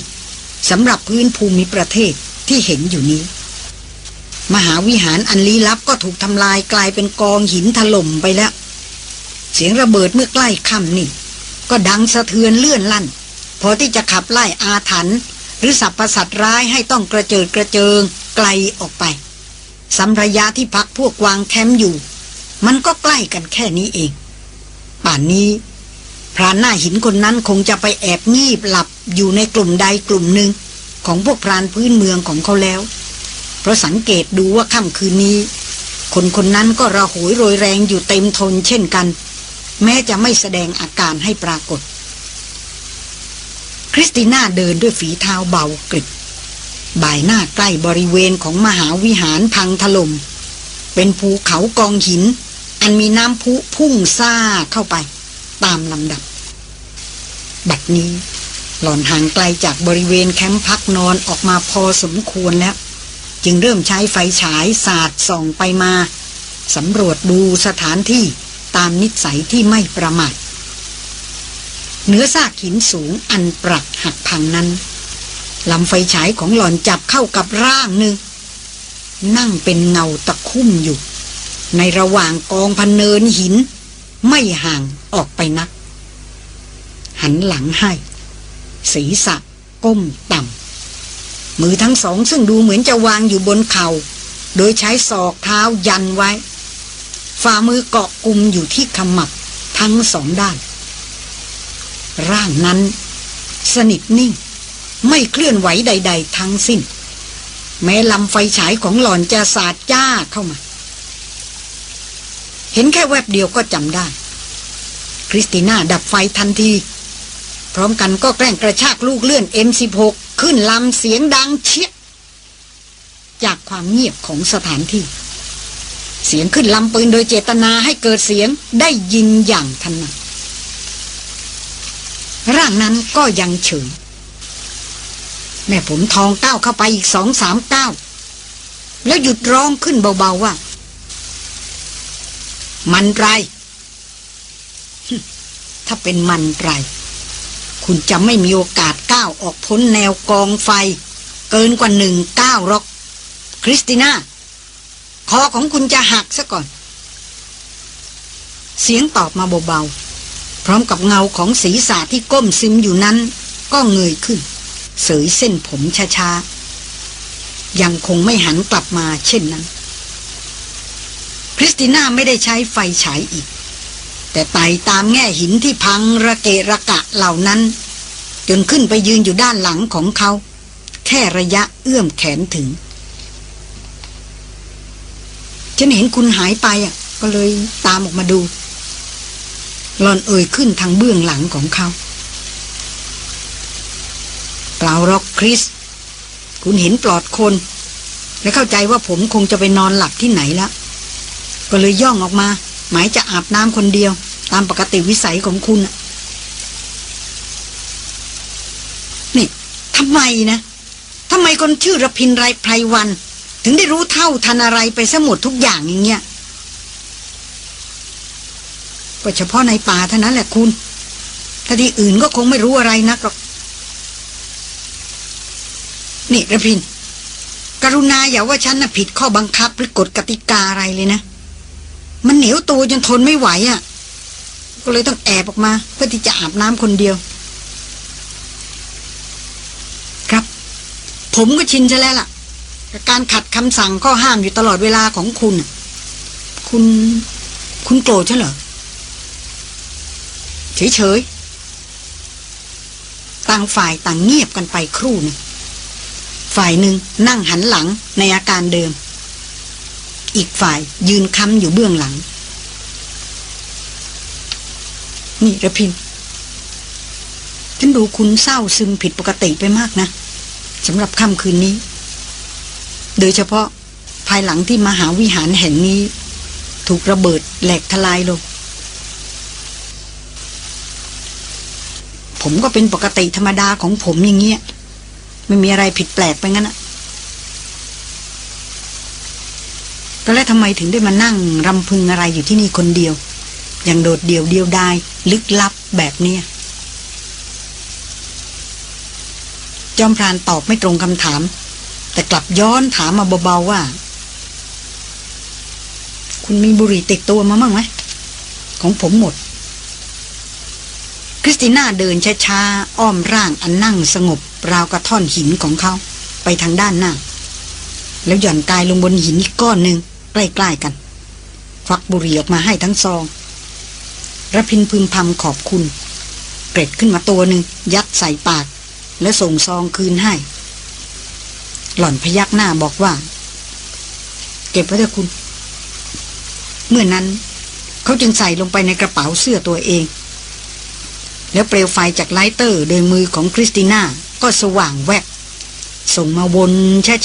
สำหรับพื้นภูมิประเทศที่เห็นอยู่นี้ มหาวิหารอันลี้ลับก็ถูกทำลายกลายเป็นกองหินถล่มไปแล้ว เสียงระเบิดเมื่อใกล้ค่ำนี่ ก็ดังสะเทือนเลื่อนลั่น พอที่จะขับไล่อาถรรพ์ หรือสัพพสัตร้ายให้ต้องกระเจิดกระเจิงไกลออกไปสัมระยะที่พักพวกวางแคมป์อยู่ มันก็ใกล้กันแค่นี้เอง ป่านนี้ พรานหน้าหินคนนั้นคงจะไปแอบงีบหลับอยู่ในกลุ่มใดกลุ่มหนึ่งของพวกพรานพื้นเมืองของเขาแล้ว เพราะสังเกตดูว่าค่ำคืนนี้ คนคนนั้นก็ระหวยโรยแรงอยู่เต็มทนเช่นกัน แม้จะไม่แสดงอาการให้ปรากฏ ริสติน่าเดินด้วยฝีเท้าเบากริบบ่ายหน้าใกล้บริเวณของมหาวิหารพังถลม่มเป็นภูเขากองหิน อันมีน้ำพุพุ่งซ่าเข้าไป ตามลำดับ บัดนี้ หล่อนห่างไกลจากบริเวณแคมป์พักนอนออกมาพอสมควรแล้ว จึงเริ่มใช้ไฟฉายสาดส่องไปมาสำรวจดูสถานที่ตามนิสัยที่ไม่ประมาท เหนือซากหินสูงอันปรักหักพังนั้นลำไฟฉายของหล่อนจับเข้ากับร่างหนึ่ง นั่งเป็นเงาตะคุ่มอยู่ ในระหว่างกองพันเนินหิน ไม่ห่างออกไปนัก หันหลังให้ ศีรษะก้มต่ำ มือทั้งสองซึ่งดูเหมือนจะวางอยู่บนเขา่า โดยใช้ศอกเท้ายันไว้ ฝ่ามือเกาะกลุ่มอยู่ที่ขมับทั้งสองด้าน ร่างนั้น สนิทนิ่ง ไม่เคลื่อนไหวใด ๆ ทั้งสิ้น แม้ลำไฟฉายของหล่อนจะสาดจ้าเข้ามา เห็นแค่แวบเดียวก็จำได้ คริสติน่าดับไฟทันที พร้อมกันก็แกล้งกระชากลูกเลื่อน M16 ขึ้นลำเสียงดังเชียจากความเงียบของสถานที่ เสียงขึ้นลำปืนโดยเจตนาให้เกิดเสียงได้ยินอย่างถนัด ร่างนั้นก็ยังเฉย แม่ผมทองก้าวเข้าไปอีกสองสามก้าวแล้วหยุดร้องขึ้นเบาๆว่า มันไร ถ้าเป็นมันไร คุณจะไม่มีโอกาสก้าวออกพ้นแนวกองไฟ เกินกว่าหนึ่งก้าวหรอก คริสติน่า คอของคุณจะหักซะก่อน เสียงตอบมาเบาๆ พร้อมกับเงาของศีรษะที่ก้มซึมอยู่นั้น ก็เงยขึ้น เสยเส้นผมช้าๆ ยังคงไม่หันกลับมาเช่นนั้น คริสติน่าไม่ได้ใช้ไฟฉายอีก แต่ไต่ตามแง่หินที่พังระเกะระกะเหล่านั้น จนขึ้นไปยืนอยู่ด้านหลังของเขา แค่ระยะเอื้อมแขนถึง ฉันเห็นคุณหายไปอะ ก็เลยตามออกมาดู ลอนเอ่ยขึ้นทางเบื้องหลังของเขา เปล่าหรอกคริส คุณเห็นปลอดคน และเข้าใจว่าผมคงจะไปนอนหลับที่ไหนแล้วก็เลยย่องออกมา หมายจะอาบน้ำคนเดียว ตามปกติวิสัยของคุณนี่ทำไมนะทำไมคนชื่อระพินไรไพรวัน ถึงได้รู้เท่าทันอะไรไปซะหมดทุกอย่างอย่างเงี้ย ก็เฉพาะในป่าเท่านั้นแหละคุณ ถ้าที่อื่นก็คงไม่รู้อะไรนักหรอก นี่ระพิน กรุณาอย่าว่าฉันน่ะผิดข้อบังคับหรือกฎกติกาอะไรเลยนะ มันเหนียวตัวจนทนไม่ไหวอะ่ะ ก็เลยต้องแอบออกมา เพื่อที่จะอาบน้ำคนเดียว ครับ ผมก็ชินซะแล้วล่ะกับการขัดคำสั่งข้อห้ามอยู่ตลอดเวลาของคุณ คุณ คุณโกรธใช่เหรอ เฉยๆ ต่างฝ่ายต่างเงียบกันไปครู่หนึ่ง ฝ่ายหนึ่งนั่งหันหลังในอาการเดิม อีกฝ่ายยืนค้ำอยู่เบื้องหลัง นี่ระพินฉันดูคุณเศร้าซึมผิดปกติไปมากนะสำหรับค่ำคืนนี้ โดยเฉพาะภายหลังที่มหาวิหารแห่งนี้ ถูกระเบิดแหลกทลายลง ผมก็เป็นปกติธรรมดาของผมอย่างเงี้ย ไม่มีอะไรผิดแปลกไปงั้นอะแต่แล้วทำไมถึงได้มานั่งรำพึงอะไรอยู่ที่นี่คนเดียว อย่างโดดเดี่ยวเดียวดายลึกลับแบบเนี้ยจอมพรานตอบไม่ตรงคำถาม แต่กลับย้อนถามมาเบาๆว่า คุณมีบุหรี่ติดตัวมาบ้างไหมของผมหมด ริสติน่าเดินช้าๆ อ้อมร่างอันนั่งสงบ ราวกระท่อนหินของเขา ไปทางด้านหน้า แล้วหย่อนกายลงบนหินอีกก้อนหนึ่งใกล้ๆกัน ควักบุหรี่ออกมาให้ทั้งซองระพินพึมพำขอบคุณ เกร็ดขึ้นมาตัวหนึ่งยัดใส่ปาก แล้วส่งซองคืนให้ หล่อนพยักหน้าบอกว่า เก็บไว้เถอะคุณ เมื่อนั้น เขาจึงใส่ลงไปในกระเป๋าเสื้อตัวเอง แล้วเปลวไฟจากไลเตอร์โดยมือของคริสติน่าก็สว่างแวบส่งมาวน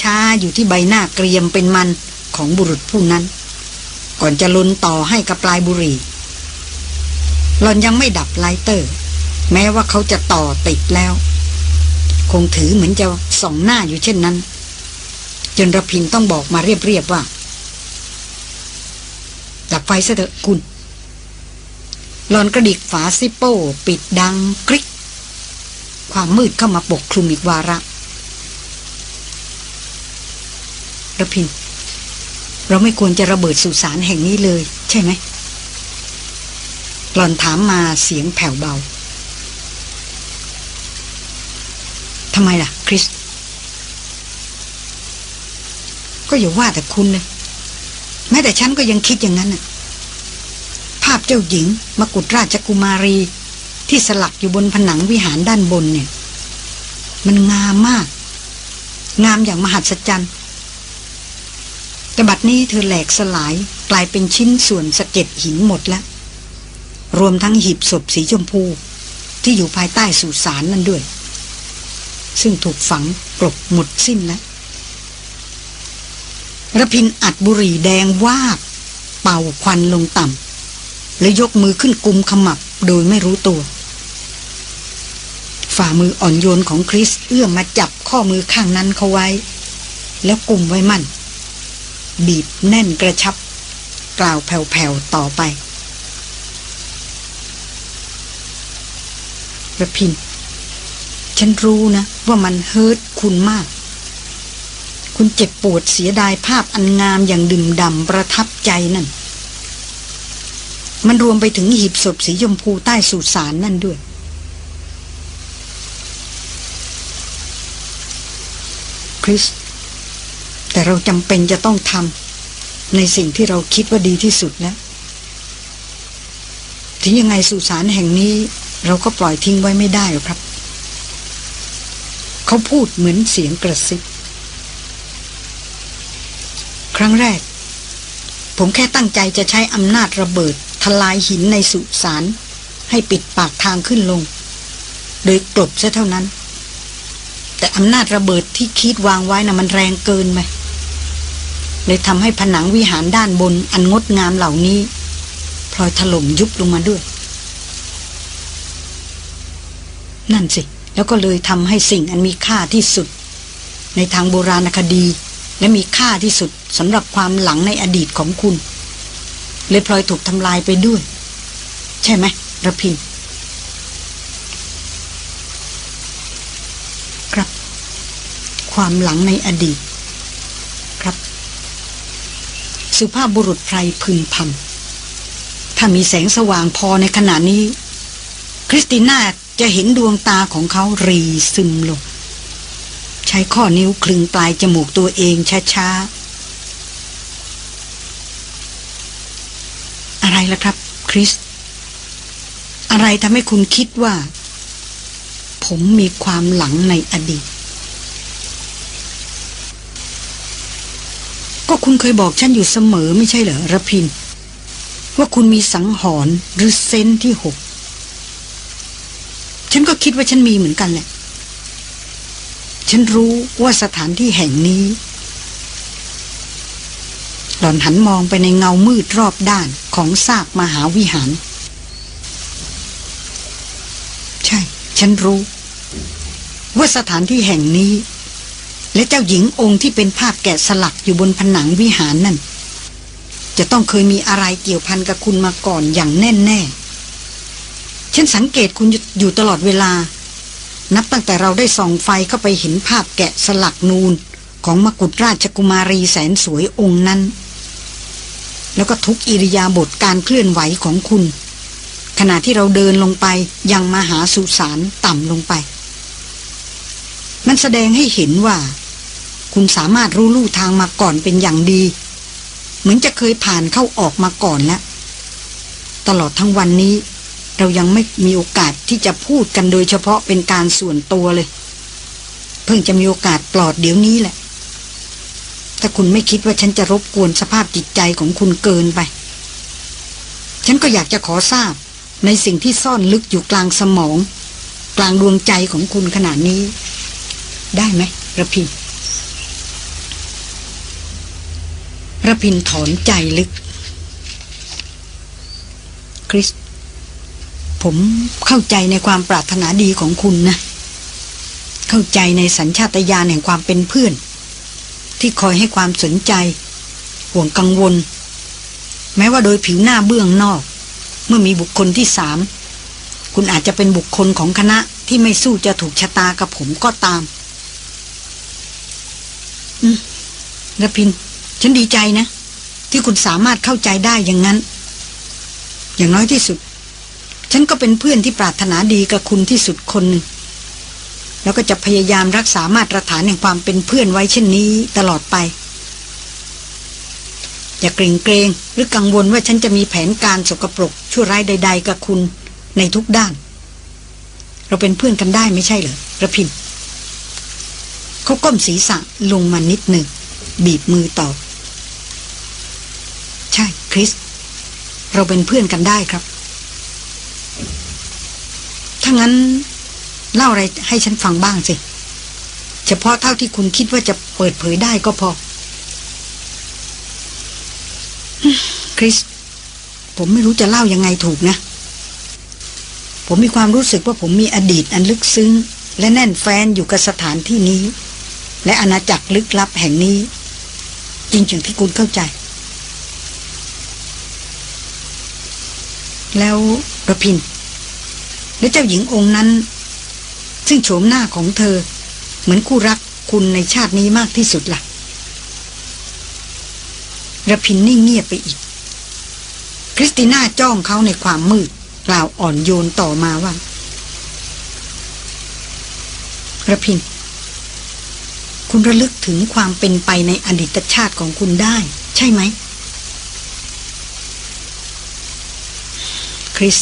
ช้าๆ อยู่ที่ใบหน้าเกรียมเป็นมันของบุรุษผู้นั้น ก่อนจะลนต่อให้กับปลายบุหรี่หล่อนยังไม่ดับ lighter แม้ว่าเขาจะต่อติดแล้ว คงถือเหมือนจะส่องหน้าอยู่เช่นนั้น จนระพินต้องบอกมาเรียบๆว่า ดับไฟซะเถอะคุณ หลอนกระดิกฝาซิโป้ ปิดดังกริก ความมืดเข้ามาปกคลุมอีกวาระระพิน เราไม่ควรจะระเบิดสุสานแห่งนี้เลย ใช่ไหมหลอนถามมาเสียงแผ่วเบาทำไมล่ะ คริส ก็อย่าว่าแต่คุณเลย แม้แต่ฉันก็ยังคิดอย่างนั้นน่ะาพเจ้าหญิง มกุฎราชกุมารี ที่สลักอยู่บนผนังวิหารด้านบนเนี่ย มันงามมาก งามอย่างมหัศจรรย์แต่บัดนี้เธอแหลกสลายกลายเป็นชิ้นส่วนสะเก็ดหินหมดแล้ว รวมทั้งหีบศพสีชมพู ที่อยู่ภายใต้สุสานนั่นด้วย ซึ่งถูกฝังกลบหมดสิ้นแล้วระพินอัดบุหรี่แดงวาบ เป่าควันลงต่ำ แล้ยกมือขึ้นกุมขมับโดยไม่รู้ตัว ฝ่ามืออ่อนโยนของคริสเอื้อมมาจับข้อมือข้างนั้นเขาไว้ แล้วกุมไว้มั่น บีบแน่นกระชับ กล่าวแผ่วๆต่อไประพิน ฉันรู้นะว่ามันเฮิร์ตคุณมาก คุณเจ็บปวดเสียดายภาพอันงามอย่างดื่มดำประทับใจนั่น มันรวมไปถึงหีบศพสีชมพูใต้สุสานนั่นด้วย คริส แต่เราจำเป็นจะต้องทำในสิ่งที่เราคิดว่าดีที่สุดแล้ว ถึงยังไงสุสานแห่งนี้เราก็ปล่อยทิ้งไว้ไม่ได้หรอกครับ เขาพูดเหมือนเสียงกระซิบ ครั้งแรก ผมแค่ตั้งใจจะใช้อำนาจระเบิด ทลายหินในสุสานให้ปิดปากทางขึ้นลง โดยกลบซะเท่านั้น แต่อำนาจระเบิดที่คิดวางไว้นะ่ะมันแรงเกินไปเลยทำให้ผนังวิหารด้านบนอันงดงามเหล่านี้พลอยถล่มยุบลงมาด้วย นั่นสิ แล้วก็เลยทำให้สิ่งอันมีค่าที่สุด ในทางโบราณคดี และมีค่าที่สุดสำหรับความหลังในอดีตของคุณ เลยพลอยถูกทำลายไปด้วย ใช่ไหมระพินครับ ความหลังในอดีต ครับ สุภาพบุรุษไพรพึมพำถ้ามีแสงสว่างพอในขณะนี้ คริสติน่าจะเห็นดวงตาของเขารีซึมลง ใช้ข้อนิ้วคลึงปลายจมูกตัวเองช้าๆ อะไรล่ะครับ คริส อะไรทำให้คุณคิดว่า ผมมีความหลังในอดีต ก็คุณเคยบอกฉันอยู่เสมอไม่ใช่เหรอระพิน ว่าคุณมีสังหรณ์หรือเซนที่หก ฉันก็คิดว่าฉันมีเหมือนกันแหละ ฉันรู้ว่าสถานที่แห่งนี้ หล่อนหันมองไปในเงามืดรอบด้านของซากมหาวิหาร ใช่ ฉันรู้ ว่าสถานที่แห่งนี้ และเจ้าหญิงองค์ที่เป็นภาพแกะสลักอยู่บนผนังวิหารนั่น จะต้องเคยมีอะไรเกี่ยวพันกับคุณมาก่อนอย่างแน่แน่ฉันสังเกตคุณอยู่ตลอดเวลา นับตั้งแต่เราได้ส่องไฟเข้าไปเห็นภาพแกะสลักนูนของมกุฎราชกุมารีแสนสวยองค์นั้น แล้วก็ทุกอิริยาบถการเคลื่อนไหวของคุณ ขณะที่เราเดินลงไปยังมหาสุสานต่ำลงไป มันแสดงให้เห็นว่า คุณสามารถรู้ลู่ทางมาก่อนเป็นอย่างดี เหมือนจะเคยผ่านเข้าออกมาก่อนแล้วตลอดทั้งวันนี้ เรายังไม่มีโอกาสที่จะพูดกันโดยเฉพาะเป็นการส่วนตัวเลย เพิ่งจะมีโอกาสปลอดเดี๋ยวนี้แหละ ถ้าคุณไม่คิดว่าฉันจะรบกวนสภาพจิตใจของคุณเกินไป ฉันก็อยากจะขอทราบ ในสิ่งที่ซ่อนลึกอยู่กลางสมอง กลางดวงใจของคุณขนาดนี้ ได้ไหมระพินระพินถอนใจลึก คริส ผมเข้าใจในความปรารถนาดีของคุณนะ เข้าใจในสัญชาตญาณแห่งความเป็นเพื่อน ที่คอยให้ความสนใจ ห่วงกังวล แม้ว่าโดยผิวหน้าเบื้องนอก เมื่อมีบุคคลที่สามคุณอาจจะเป็นบุคคลของคณะที่ไม่สู้จะถูกชะตากับผมก็ตาม อืมระพิน ฉันดีใจนะ ที่คุณสามารถเข้าใจได้อย่างนั้น อย่างน้อยที่สุด ฉันก็เป็นเพื่อนที่ปรารถนาดีกับคุณที่สุดคนหนึ่ง แล้วก็จะพยายามรักษามาตรฐานแห่งความเป็นเพื่อนไว้เช่นนี้ตลอดไป อย่าเกรงเกรงหรือกังวลว่าฉันจะมีแผนการสกปรกชั่วร้ายใด ๆ กับคุณในทุกด้าน เราเป็นเพื่อนกันได้ไม่ใช่เหรอระพินเขาก้มศีรษะลงมานิดหนึ่ง บีบมือตอบ ใช่คริส เราเป็นเพื่อนกันได้ครับ ถ้างั้น เล่าอะไรให้ฉันฟังบ้างสิ เฉพาะเท่าที่คุณคิดว่าจะเปิดเผยได้ก็พอ คริส ผมไม่รู้จะเล่ายังไงถูกนะ ผมมีความรู้สึกว่าผมมีอดีตอันลึกซึ้ง และแน่นแฟนอยู่กับสถานที่นี้ และอาณาจักรลึกลับแห่งนี้ จริงอย่างที่คุณเข้าใจ แล้วระพินและเจ้าหญิงองค์นั้น ซึ่งโฉมหน้าของเธอ เหมือนคู่รักคุณในชาตินี้มากที่สุดละ่ะระพินนิ่งเงียบไปอีก คริสติน่าจ้องเขาในความมืด กล่าวอ่อนโยนต่อมาว่าระพิน คุณระลึกถึงความเป็นไปในอดีตชาติของคุณได้ ใช่ไหม คริส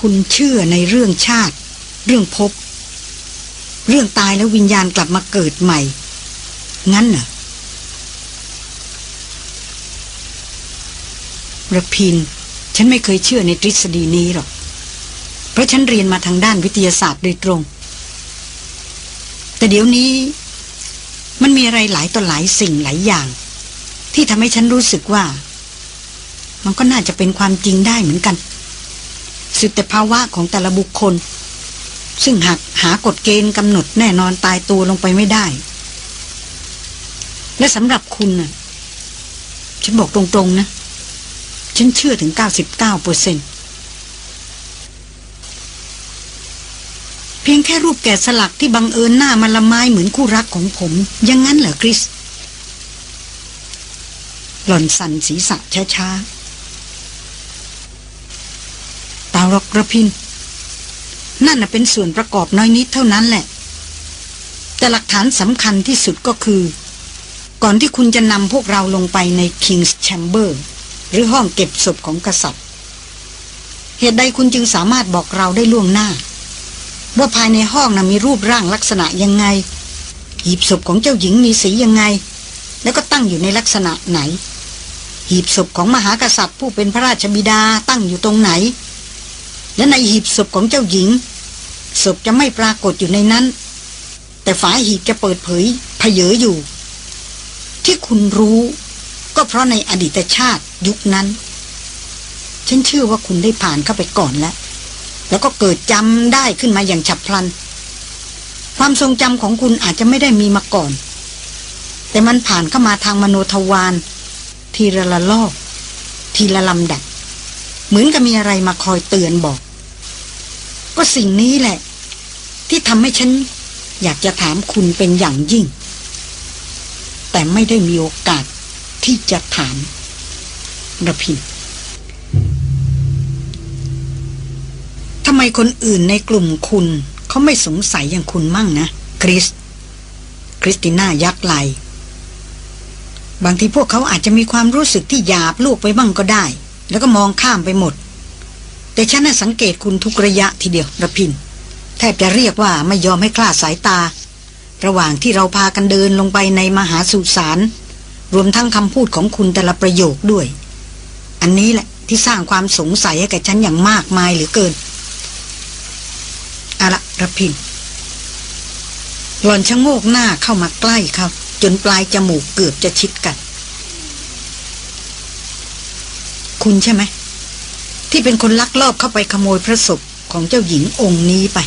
คุณเชื่อในเรื่องชาติ เรื่องพบ เรื่องตายแล้ววิญญาณกลับมาเกิดใหม่ งั้นเหรอระพิน ฉันไม่เคยเชื่อในทฤษฎีนี้หรอก เพราะฉันเรียนมาทางด้านวิทยาศาสตร์โดยตรง แต่เดี๋ยวนี้ มันมีอะไรหลายต่อหลายสิ่งหลายอย่าง ที่ทำให้ฉันรู้สึกว่า มันก็น่าจะเป็นความจริงได้เหมือนกัน สุดแต่ภาวะของแต่ละบุคคล ซึ่งหากหากฎเกณฑ์กำหนดแน่นอนตายตัวลงไปไม่ได้ และสำหรับคุณน่ะ ฉันบอกตรงๆนะ ฉันเชื่อถึง 99เปอร์เซ็นเพียงแค่รูปแกะสลักที่บังเอิญหน้ามันละไม้เหมือนคู่รักของผมยังงั้นเหรอคริส หล่อนสั่นศีรษะช้าๆตารอกระพิน นั่นเป็นส่วนประกอบน้อยนิดเท่านั้นแหละ แต่หลักฐานสำคัญที่สุดก็คือ ก่อนที่คุณจะนำพวกเราลงไปใน King's Chamber หรือห้องเก็บศพของกษัตริย์ เหตุใดคุณจึงสามารถบอกเราได้ล่วงหน้า ว่าภายในห้องนะ่ะมีรูปร่างลักษณะยังไง หีบศพของเจ้าหญิงมีสียังไง แล้วก็ตั้งอยู่ในลักษณะไหน หีบศพของมหากษัตริย์ผู้เป็นพระราชบิดาตั้งอยู่ตรงไหน และในหีบศพของเจ้าหญิง ศพจะไม่ปรากฏอยู่ในนั้น แต่ฝาหีบจะเปิดเผยเผยอยู่ ที่คุณรู้ ก็เพราะในอดีตชาติยุคนั้น ฉันเชื่อว่าคุณได้ผ่านเข้าไปก่อนแล้ว แล้วก็เกิดจำได้ขึ้นมาอย่างฉับพลัน ความทรงจำของคุณอาจจะไม่ได้มีมาก่อน แต่มันผ่านเข้ามาทางมโนทวารทีละละลอก ทีละลำดับเหมือนกับมีอะไรมาคอยเตือนบอก ก็สิ่งนี้แหละ ที่ทำให้ฉันอยากจะถามคุณเป็นอย่างยิ่ง แต่ไม่ได้มีโอกาสที่จะถามระพินทำไมคนอื่นในกลุ่มคุณเขาไม่สงสัยอย่างคุณมั่งนะ คริส คริสติน่ายักไหลบางทีพวกเขาอาจจะมีความรู้สึกที่หยาบลูกไปบ้างก็ได้ แล้วก็มองข้ามไปหมด แต่ฉันน่ะสังเกตคุณทุกระยะทีเดียวระพิน แทบจะเรียกว่าไม่ยอมให้คลาดสายตา ระหว่างที่เราพากันเดินลงไปในมหาสุสานรวมทั้งคำพูดของคุณแต่ละประโยคด้วย อันนี้แหละที่สร้างความสงสัยให้แก่ฉันอย่างมากมายหรือเกินอะละระพินหล่อนชะโงกหน้าเข้ามาใกล้เขาจนปลายจมูกเกือบจะชิดกัน คุณใช่ไหม ที่เป็นคนลักลอบเข้าไปขโมยพระศพของเจ้าหญิงองค์นี้ไป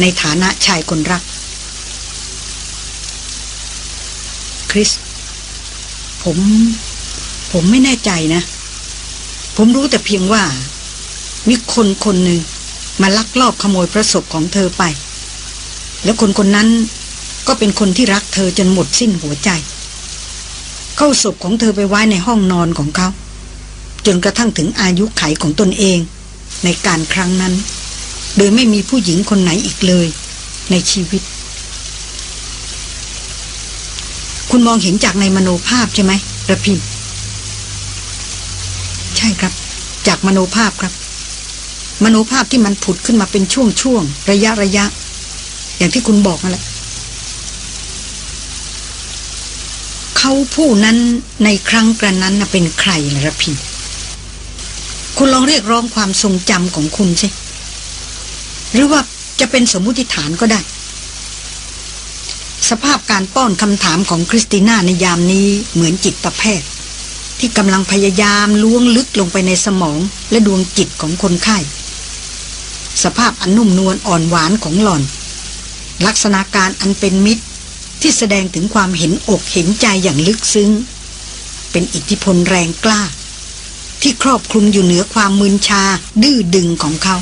ในฐานะชายคนรัก คริส ผม ผมไม่แน่ใจนะ ผมรู้แต่เพียงว่า มีคนคนหนึ่งมาลักลอบขโมยพระศพของเธอไป แล้วคนคนนั้นก็เป็นคนที่รักเธอจนหมดสิ้นหัวใจ เข้าศพของเธอไปไว้ในห้องนอนของเขา จนกระทั่งถึงอายุไขของตนเอง ในการครั้งนั้น โดยไม่มีผู้หญิงคนไหนอีกเลย ในชีวิต คุณมองเห็นจากในมโนภาพใช่ไหมระพินใช่ครับ จากมโนภาพครับ มโนภาพที่มันผุดขึ้นมาเป็นช่วงๆระยะระยะ อย่างที่คุณบอกนั่นแหละเขาผู้นั้นในครั้งกระนั้นเป็นใครนะระพิน คุณลองเรียกร้องความทรงจำของคุณใช่หรือว่าจะเป็นสมมุติฐานก็ได้ สภาพการป้อนคำถามของคริสติน่าในยามนี้เหมือนจิตแพทย์ ที่กำลังพยายามล้วงลึกลงไปในสมองและดวงจิตของคนไข้ สภาพอันนุ่มนวลอ่อนหวานของหล่อน ลักษณะการอันเป็นมิตรที่แสดงถึงความเห็นอกเห็นใจอย่างลึกซึ้ง เป็นอิทธิพลแรงกล้า ที่ครอบคลุมอยู่เหนือความมึนชาดื้อดึงของเขา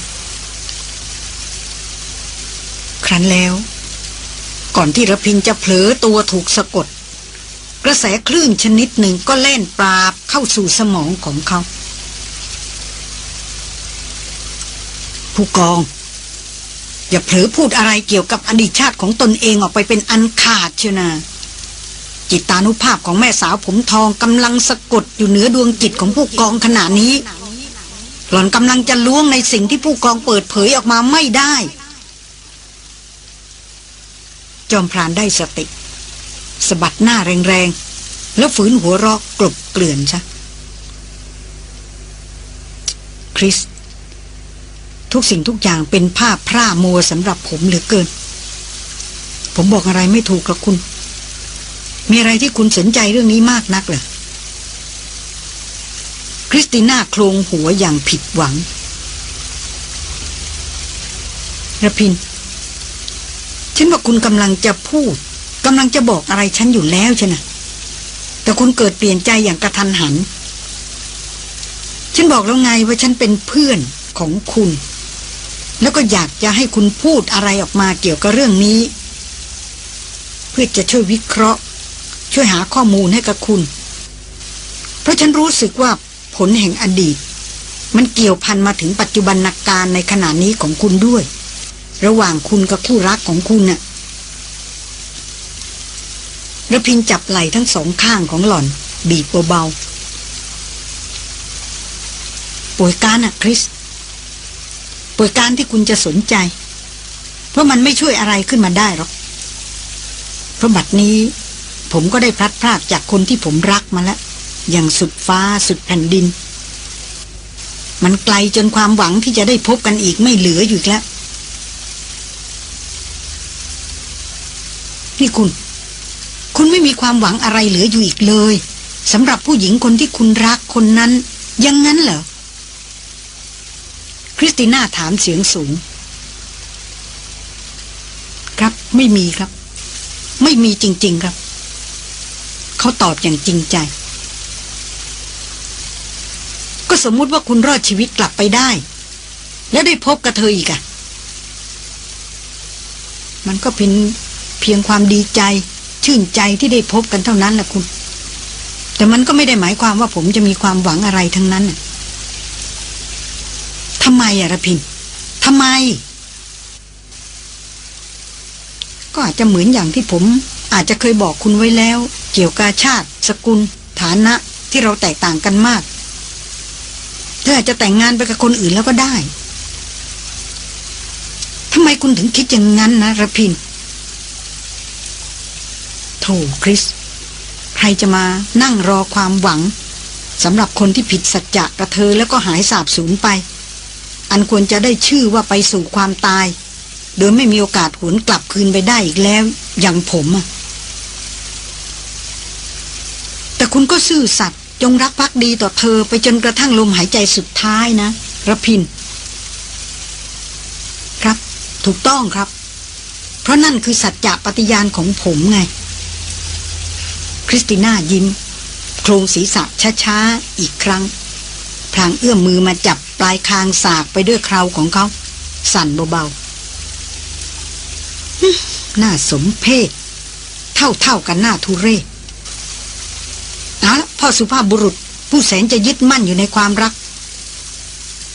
ครั้นแล้ว ก่อนที่ระพินจะเผลอตัวถูกสะกด กระแสคลื่นชนิดหนึ่งก็เล่นปราบเข้าสู่สมองของเขา ผู้กอง อย่าเผลอพูดอะไรเกี่ยวกับอดีตชาติของตนเองออกไปเป็นอันขาดเชียวนะ จิตานุภาพของแม่สาวผมทองกำลังสะกดอยู่เหนือดวงจิตของผู้กองขณะนี้ หล่อนกำลังจะล้วงในสิ่งที่ผู้กองเปิดเผยออกมาไม่ได้ จอมพรานได้สติสะบัดหน้าแรงๆ แล้วฝืนหัวรอกกลบเกลื่อนซะคริส ทุกสิ่งทุกอย่างเป็นภาพพร่ามัวสำหรับผมเหลือเกิน ผมบอกอะไรไม่ถูกกับคุณ มีอะไรที่คุณสนใจเรื่องนี้มากนักเหรอคริสติน่าโคลงหัวอย่างผิดหวังระพิน ฉันว่าคุณกำลังจะพูดกำลังจะบอกอะไรฉันอยู่แล้วใช่ไหมแต่คุณเกิดเปลี่ยนใจอย่างกระทันหัน ฉันบอกแล้วไงว่าฉันเป็นเพื่อนของคุณ แล้วก็อยากจะให้คุณพูดอะไรออกมาเกี่ยวกับเรื่องนี้ เพื่อจะช่วยวิเคราะห์ ช่วยหาข้อมูลให้กับคุณ เพราะฉันรู้สึกว่าผลแห่งอดีต มันเกี่ยวพันมาถึงปัจจุบันนาการในขณะนี้ของคุณด้วย ระหว่างคุณกับคู่รักของคุณน่ะระพินจับไหล่ทั้งสองข้างของหล่อน บีบเบาๆป่วยการอะคริสป่วยการที่คุณจะสนใจ เพราะมันไม่ช่วยอะไรขึ้นมาได้หรอกเพราะบัดนี้ ผมก็ได้พลัดพรากจากคนที่ผมรักมาแล้ว อย่างสุดฟ้าสุดแผ่นดิน มันไกลจนความหวังที่จะได้พบกันอีกไม่เหลืออยู่แล้วนี่คุณ คุณไม่มีความหวังอะไรเหลืออยู่อีกเลยสำหรับผู้หญิงคนที่คุณรักคนนั้นยังงั้นเหรอ คริสติน่าถามเสียงสูง ครับไม่มีครับ ไม่มีจริง ๆ ครับ เขาตอบอย่างจริงใจ ก็สมมุติว่าคุณรอดชีวิตกลับไปได้ แล้วได้พบกับเธออีกอะมันก็เป็นเพียงความดีใจ ชื่นใจที่ได้พบกันเท่านั้นแหละคุณ แต่มันก็ไม่ได้หมายความว่าผมจะมีความหวังอะไรทั้งนั้นทำไมอะระพินทำไม ก็อาจจะเหมือนอย่างที่ผมอาจจะเคยบอกคุณไว้แล้ว เกี่ยวกับชาติ สกุล ฐานะที่เราแตกต่างกันมาก เธออาจจะแต่งงานไปกับคนอื่นแล้วก็ได้ทำไมคุณถึงคิดอย่างนั้นนะระพินโธ่คริส ใครจะมานั่งรอความหวังสำหรับคนที่ผิดสัจจะกระเธอแล้วก็หายสาบสูญไป อันควรจะได้ชื่อว่าไปสู่ความตาย โดยไม่มีโอกาสหวนกลับคืนไปได้อีกแล้ว อย่างผมอะ แต่คุณก็ซื่อสัตย์จงรักภักดีต่อเธอไปจนกระทั่งลมหายใจสุดท้ายนะระพิน ครับ ถูกต้องครับ เพราะนั่นคือสัจจะปฏิญาณของผมไง คริสติน่ายิ้ม โครงศีรษะช้าๆ อีกครั้ง พลางเอื้อมมือมาจับปลายคางสากไปด้วยคราวของเขา สั่นเบาๆน่าสมเพชเท่าๆกันหน้าทุเรศ เอาละพ่อสุภาพบุรุษ ผู้แสนจะยึดมั่นอยู่ในความรัก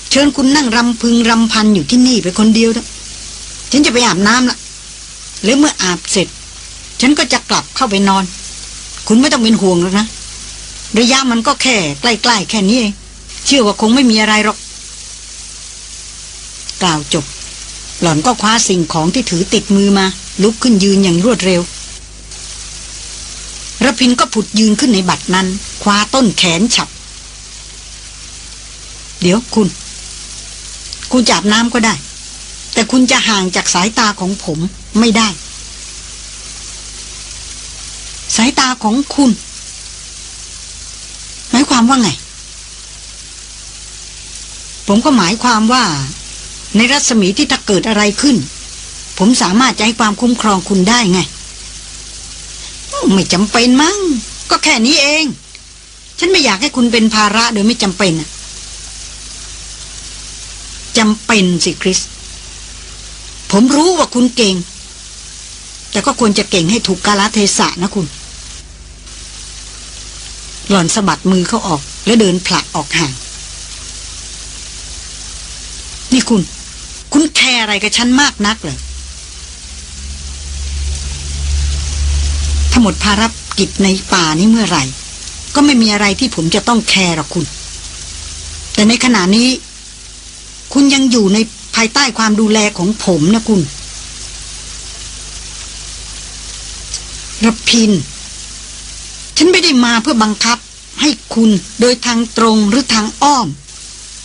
เชิญคุณนั่งรำพึงรำพันอยู่ที่นี่ไปคนเดียวนะฉันจะไปอาบน้ำละแล้วเมื่ออาบเสร็จ ฉันก็จะกลับเข้าไปนอน คุณไม่ต้องเป็นห่วงแล้วนะระยะมันก็แค่ใกล้ๆแค่นี้เองเชื่อว่าคงไม่มีอะไรหรอก กล่าวจบ หล่อนก็คว้าสิ่งของที่ถือติดมือมา ลุกขึ้นยืนอย่างรวดเร็ว ระพินก็ผุดยืนขึ้นในบัตรนั้น คว้าต้นแขนฉับ เดี๋ยวคุณ คุณจับน้ำก็ได้ แต่คุณจะห่างจากสายตาของผมไม่ได้ สายตาของคุณ หมายความว่าไง ผมก็หมายความว่า ในรัศมีที่ถ้าเกิดอะไรขึ้น ผมสามารถจะให้ความคุ้มครองคุณได้ไง ไม่จำเป็นมั้งก็แค่นี้เอง ฉันไม่อยากให้คุณเป็นภาระโดยไม่จำเป็นจำเป็นสิคริส ผมรู้ว่าคุณเก่ง แต่ก็ควรจะเก่งให้ถูกกาลเทศะนะคุณ หล่อนสะบัดมือเขาออก แล้วเดินผลักออกห่าง นี่คุณ คุณแคร์อะไรกับฉันมากนักเลย ถ้าหมดภารกิจในป่านี้เมื่อไหร่ ก็ไม่มีอะไรที่ผมจะต้องแคร์หรอกคุณ แต่ในขณะนี้ คุณยังอยู่ในภายใต้ความดูแลของผมนะคุณรพิน ฉันไม่ได้มาเพื่อบังคับ ให้คุณโดยทางตรงหรือทางอ้อม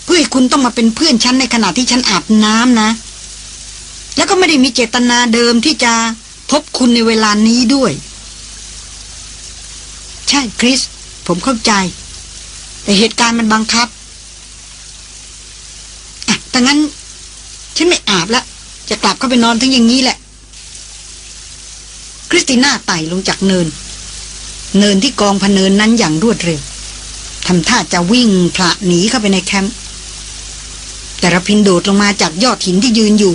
เพื่อให้คุณต้องมาเป็นเพื่อนฉันในขณะที่ฉันอาบน้ำนะ แล้วก็ไม่ได้มีเจตนาเดิมที่จะพบคุณในเวลานี้ด้วย ใช่คริส ผมเข้าใจ แต่เหตุการณ์มันบังคับอะแต่งั้น ฉันไม่อาบแล้วจะกลับเข้าไปนอนทั้งอย่างนี้แหละ คริสติน่าไต่ลงจากเนิน เนินที่กองพเนินนั้นอย่างรวดเร็วทำท่าจะวิ่งพละหนีเข้าไปในแคมป์แต่ระพินโดดลงมาจากยอดหินที่ยืนอยู่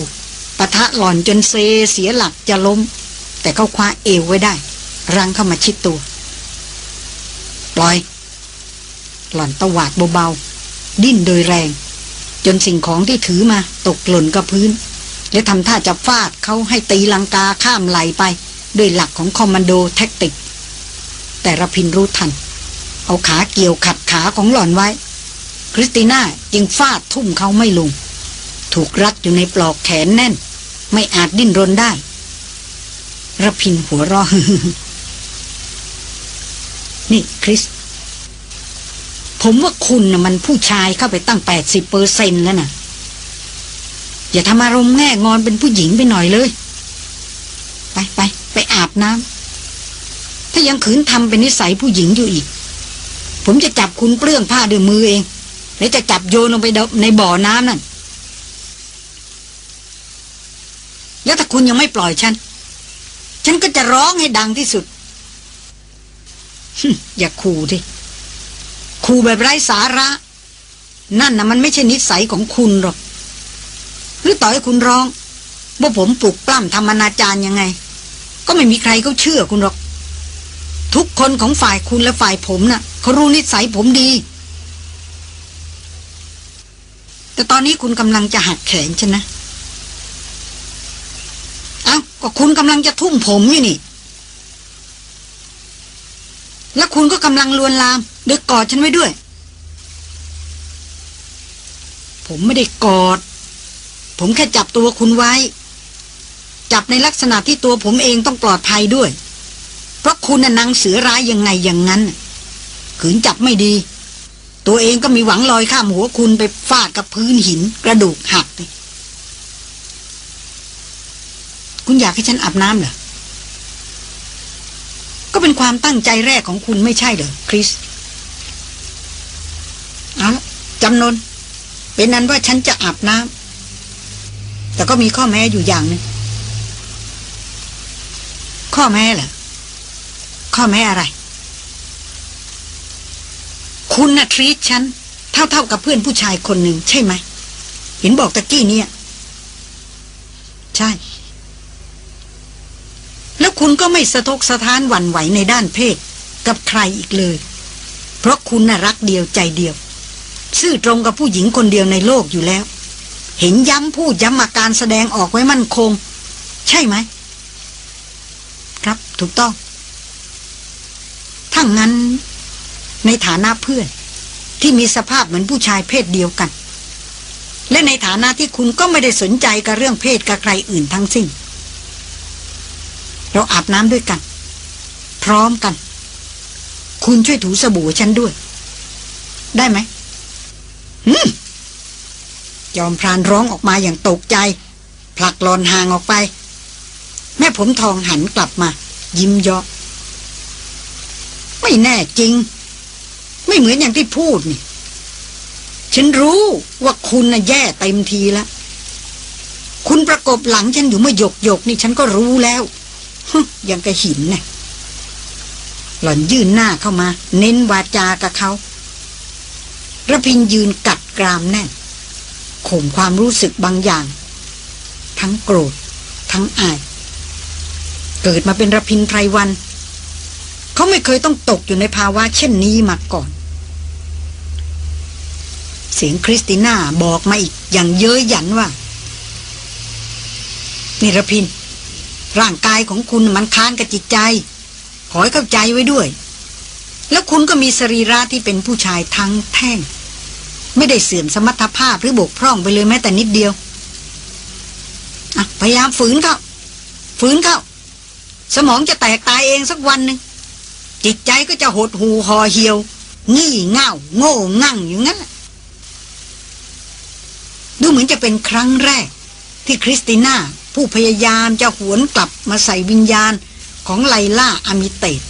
ปะทะหล่อนจนเซเสียหลักจะล้ม แต่เขาคว้าเอวไว้ได้ รังเข้ามาชิดตัว ปล่อย หล่อนตวาดเบาๆ ดิ้นโดยแรง จนสิ่งของที่ถือมาตกหล่นกับพื้น และทำท่าจะฟาดเขาให้ตีลังกาข้ามไหลไป ด้วยหลักของคอมมานโดแท็กติก แต่ระพินรู้ทัน เอาขาเกี่ยวขัดขาของหล่อนไว้ คริสติน่าจึงฟาดทุ่มเขาไม่ลง ถูกรัดอยู่ในปลอกแขนแน่น ไม่อาจดิ้นรนได้ระพินหัวเราะ นี่คริส ผมว่าคุณนะ่ะมันผู้ชายเข้าไปตั้งแปดสิบเปอร์เซ็นแล้วนะ่ะ อย่าทำอารมณ์แง่งอนเป็นผู้หญิงไปหน่อยเลย ไปไปไปอาบน้ำถ้ายังขืนทำเป็นนิสัยผู้หญิงอยู่อีก ผมจะจับคุณเปลื้องผ้าด้วยมือเอง แล้วจะจับโยนลงไปในบ่อน้ำนั่นแล้วถ้าคุณยังไม่ปล่อยฉัน ฉันก็จะร้องให้ดังที่สุด อย่าขู่ดิขู่แบบไร้สาระ นั่นนะมันไม่ใช่นิสัยของคุณหรอก หรือต่อให้คุณร้อง ว่าผมปลุกปล้ำทำอนาจารยังไง ก็ไม่มีใครเขาเชื่อคุณหรอก ทุกคนของฝ่ายคุณและฝ่ายผมนะ่ะเขารู้นิสัยผมดี แต่ตอนนี้คุณกำลังจะหักแขนฉันนะ เอา้าก็คุณกำลังจะทุ่มผมอยู่นี่ และคุณก็กำลังลวนลาม โดยกอดฉันไว้ด้วย ผมไม่ได้กอด ผมแค่จับตัวคุณไว้ จับในลักษณะที่ตัวผมเองต้องปลอดภัยด้วย เพราะคุณน่ะนางเสือร้ายยังไงอย่างนั้น ขืนจับไม่ดี ตัวเองก็มีหวังลอยข้ามหัวคุณไปฟาดกับพื้นหิน กระดูกหักคุณอยากให้ฉันอาบน้ำเหรอ ก็เป็นความตั้งใจแรกของคุณไม่ใช่เหรอคริสเอาละจำนนเป็นนั้นว่าฉันจะอาบน้ำแต่ก็มีข้อแม้อยู่อย่างนึงข้อแม้เหรอ ข้อแม้อะไร คุณน่ะทรีตฉัน เท่าๆกับเพื่อนผู้ชายคนหนึ่งใช่ไหม เห็นบอกตะกี้เนี่ย ใช่ แล้วคุณก็ไม่สะทกสะท้านหวั่นไหวในด้านเพศ กับใครอีกเลย เพราะคุณน่ะรักเดียวใจเดียว ซื่อตรงกับผู้หญิงคนเดียวในโลกอยู่แล้ว เห็นย้ำพูดย้ำอาการแสดงออกไว้มั่นคง ใช่ไหม ครับถูกต้องถ้างั้น ในฐานะเพื่อน ที่มีสภาพเหมือนผู้ชายเพศเดียวกัน และในฐานะที่คุณก็ไม่ได้สนใจกับเรื่องเพศกับใครอื่นทั้งสิ้น เราอาบน้ำด้วยกัน พร้อมกัน คุณช่วยถูสบู่ฉันด้วย ได้ไหมฮึมจอมพรานร้องออกมาอย่างตกใจ ผลักหลอนห่างออกไป แม่ผมทองหันกลับมา ยิ้มยาะไม่แน่จริง ไม่เหมือนอย่างที่พูดนี่ ฉันรู้ว่าคุณน่ะแย่เต็มทีแล้วคุณประกบหลังฉันอยู่เมื่อหยกหยกนี่ฉันก็รู้แล้ว ยังกระหินนะ่ะหล่อนยื่นหน้าเข้ามา เน้นวาจากับเขาระพินยืนกัดกรามแน่นข่มความรู้สึกบางอย่าง ทั้งโกรธ ทั้งอาย เกิดมาเป็นระพินไพรวัน เขาไม่เคยต้องตกอยู่ในภาวะเช่นนี้มาก่อน เสียงคริสติน่าบอกมาอีกอย่างเย้ยหยันว่า นี่ระพิน ร่างกายของคุณมันค้านกับจิตใจ ขอให้เข้าใจไว้ด้วย แล้วคุณก็มีสรีระที่เป็นผู้ชายทั้งแท่ง ไม่ได้เสื่อมสมรรถภาพหรือบกพร่องไปเลยแม้แต่นิดเดียวพยายามฝืนเข้าฝืนเข้า สมองจะแตกตายเองสักวันหนึ่งจิตใจก็จะหดหูห่อเหี่ยว งี่เง่า โง่งั่งอยู่งั้นดูเหมือนจะเป็นครั้งแรก ที่คริสติน่า ผู้พยายามจะหวนกลับมาใส่วิญญาณของไลล่าอามิเตต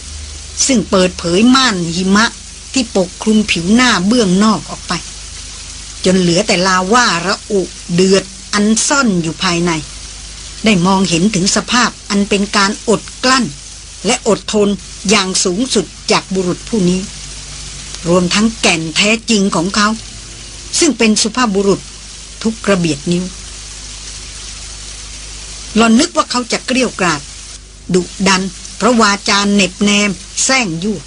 ซึ่งเปิดเผยม่านหิมะที่ปกคลุมผิวหน้าเบื้องนอกออกไป จนเหลือแต่ลาว่าระอุเดือดอันซ่อนอยู่ภายใน ได้มองเห็นถึงสภาพอันเป็นการอดกลั้น และอดทนอย่างสูงสุดจากบุรุษผู้นี้ รวมทั้งแก่นแท้จริงของเขา ซึ่งเป็นสุภาพบุรุษทุกกระเบียดนิ้ว หลอนนึกว่าเขาจะเกลี้ยกราดดุดัน เพราะวาจาเน็บแนมแซงยั่ว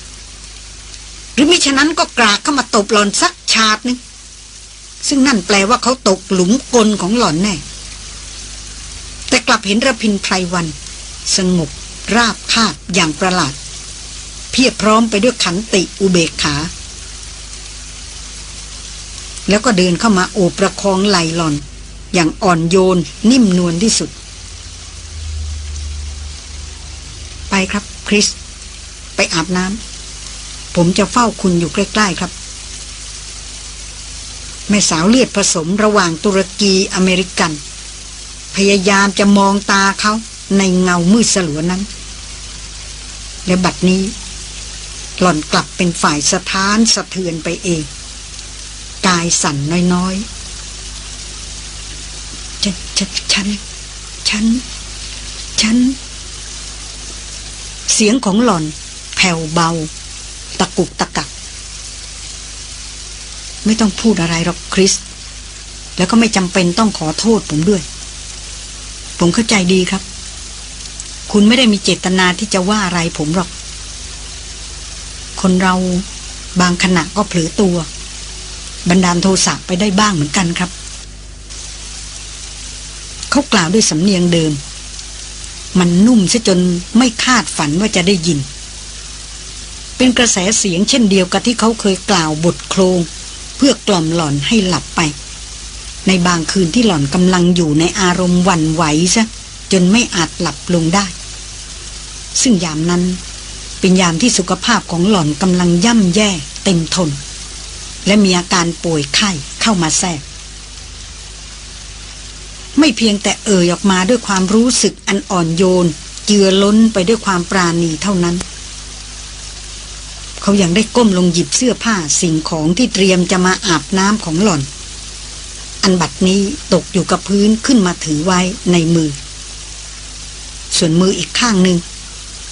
หรือมิฉะนั้นก็กรากเข้ามาตบหลอนสักชาดนึงซึ่งนั่นแปลว่าเขาตกหลุมกลของหลอนแน่ แต่กลับเห็นระพินไพรวัน สงบราบคาบอย่างประหลาด เพียบพร้อมไปด้วยขันติอุเบกขา แล้วก็เดินเข้ามาโอบประคองไหลหลอน อย่างอ่อนโยนนิ่มนวลที่สุดไป ครับ คริส ไปอาบน้ำผมจะเฝ้าคุณอยู่ใกล้ ๆ ครับ แม่สาวเลือดผสมระหว่างตุรกีอเมริกัน พยายามจะมองตาเขาในเงามืดสลัวนั้น และบัดนี้ หล่อนกลับเป็นฝ่ายสะท้านสะเทือนไปเอง กายสั่นน้อยๆฉันฉันฉันฉัน เสียงของหล่อน แผ่วเบา ตะกุกตะกัก ไม่ต้องพูดอะไรหรอกคริส แล้วก็ไม่จำเป็นต้องขอโทษผมด้วย ผมเข้าใจดีครับ คุณไม่ได้มีเจตนาที่จะว่าอะไรผมหรอก คนเราบางขณะก็เผลอตัว บันดาลโทสะไปได้บ้างเหมือนกันครับ เขากล่าวด้วยสำเนียงเดิม มันนุ่มซะจนไม่คาดฝันว่าจะได้ยิน เป็นกระแสเสียงเช่นเดียวกับที่เขาเคยกล่าวบทโครงเพื่อกล่อมหล่อนให้หลับไป ในบางคืนที่หล่อนกำลังอยู่ในอารมณ์วันไหวซะจนไม่อาจหลับลงได้ ซึ่งยามนั้นเป็นยามที่สุขภาพของหล่อนกำลังย่ำแย่เต็มทน และมีอาการป่วยไข้เข้ามาแทรก ไม่เพียงแต่เอ่ยออกมาด้วยความรู้สึกอันอ่อนโยน เจือล้นไปด้วยความปราณีเท่านั้น เขายัางได้ก้มลงหยิบเสื้อผ้าสิ่งของที่เตรียมจะมาอาบน้ำของหล่อน อันบัดนี้ตกอยู่กับพื้นขึ้นมาถือไว้ในมือ ส่วนมืออีกข้างหนึ่ง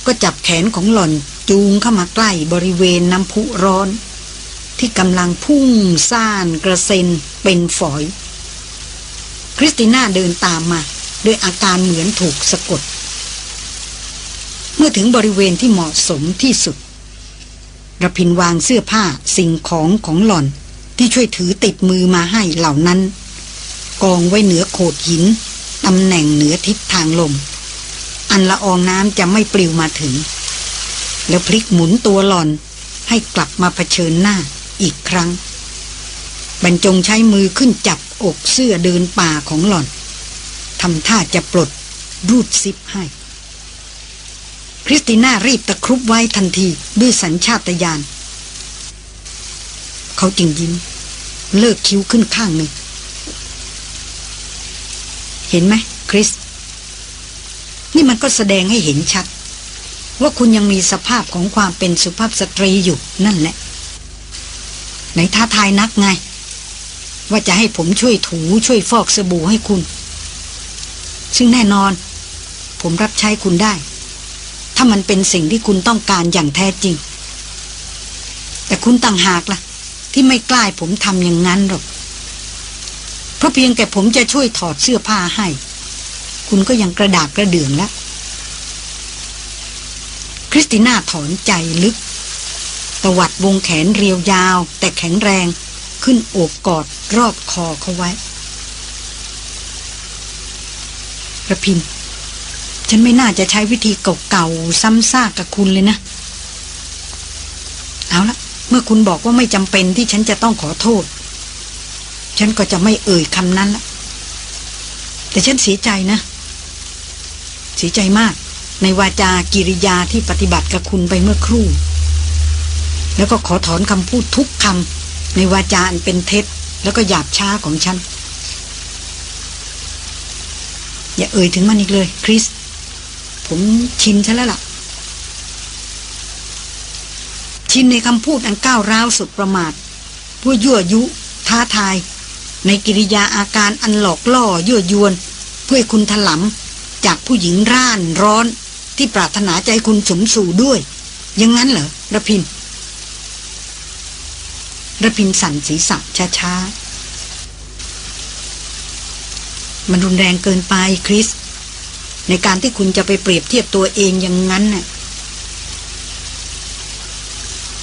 ก็จับแขนของหล่อนจูงเข้ามาใกล้บริเวณน้ำพุร้อน ที่กำลังพุ่งซ่านกระเซ็นเป็นฝอย คริสติน่าเดินตามมาด้วยอาการเหมือนถูกสะกด เมื่อถึงบริเวณที่เหมาะสมที่สุดระพินวางเสื้อผ้าสิ่งของของหล่อนที่ช่วยถือติดมือมาให้เหล่านั้น กองไว้เหนือโขดหินตำแหน่งเหนือทิศทางลม อันละอองน้ำจะไม่ปลิวมาถึง แล้วพลิกหมุนตัวหล่อนให้กลับมาเผชิญหน้าอีกครั้ง บรรจงใช้มือขึ้นจับ อกเสื้อเดินป่าของหล่อนทำท่าจะปลดรูดซิปให้ คริสติน่ารีบตะครุบไว้ทันทีด้วยสัญชาตญาณเขาจึงยิ้ม เลิกคิ้วขึ้นข้างหนึ่ง เห็นไหมคริส นี่มันก็แสดงให้เห็นชัด ว่าคุณยังมีสภาพของความเป็นสุภาพสตรีอยู่นั่นแหละ ไหนท้าทายนักไง ว่าจะให้ผมช่วยถูช่วยฟอกสบู่ให้คุณ ซึ่งแน่นอน ผมรับใช้คุณได้ ถ้ามันเป็นสิ่งที่คุณต้องการอย่างแท้จริง แต่คุณต่างหากละ่ะ ที่ไม่กล้าผมทำอย่างนั้นหรอกเพราะเพียงแต่ผมจะช่วยถอดเสื้อผ้าให้ คุณก็ยังกระดากกระเดื่องแล้วคริสติน่าถอนใจลึกตวัดวงแขนเรียวยาว แต่แข็งแรง ขึ้นโอบกอดรอบคอเขาไว้ระพิน ฉันไม่น่าจะใช้วิธีเก่าๆซ้ำซากกับคุณเลยนะ เอาละเมื่อคุณบอกว่าไม่จำเป็นที่ฉันจะต้องขอโทษ ฉันก็จะไม่เอ่ยคำนั้นละแต่ฉันเสียใจนะ เสียใจมาก ในวาจากิริยาที่ปฏิบัติกับคุณไปเมื่อครู่ แล้วก็ขอถอนคำพูดทุกคำ ในวาจาอันเป็นเท็จแล้วก็หยาบช้าของฉัน อย่าเอ่ยถึงมันอีกเลย คริส ผมชินฉันแล้วล่ะ ชินในคำพูดอันก้าวร้าวสุดประมาทผู้ยั่วยุ ท้าทาย ในกิริยาอาการอันหลอกล่อยั่วยวน เพื่อคุณถลำจากผู้หญิงร่านร้อนที่ปรารถนาใจคุณสมสู่ด้วยยังงั้นเหรอระพิน ระพินสั่นศีรษะช้าๆ มันรุนแรงเกินไปคริส ในการที่คุณจะไปเปรียบเทียบตัวเองอย่างนั้นน่ะ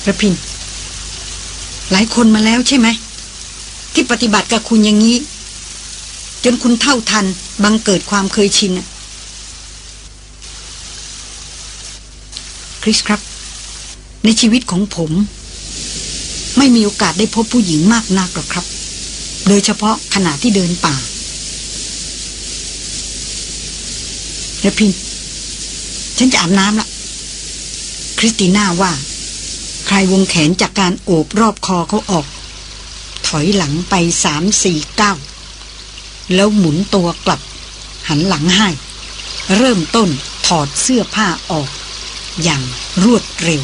ระพิน หลายคนมาแล้วใช่ไหม ที่ปฏิบัติกับคุณอย่างนี้ จนคุณเท่าทันบังเกิดความเคยชินคริสครับ ในชีวิตของผม ไม่มีโอกาสได้พบผู้หญิงมากนักหรอกครับ โดยเฉพาะขณะที่เดินป่าระพินฉันจะอาบน้ำละคริสติน่าว่า ใครวงแขนจากการโอบรอบคอเขาออก ถอยหลังไปสามสี่เก้าแล้วหมุนตัวกลับ หันหลังให้ เริ่มต้นถอดเสื้อผ้าออก อย่างรวดเร็ว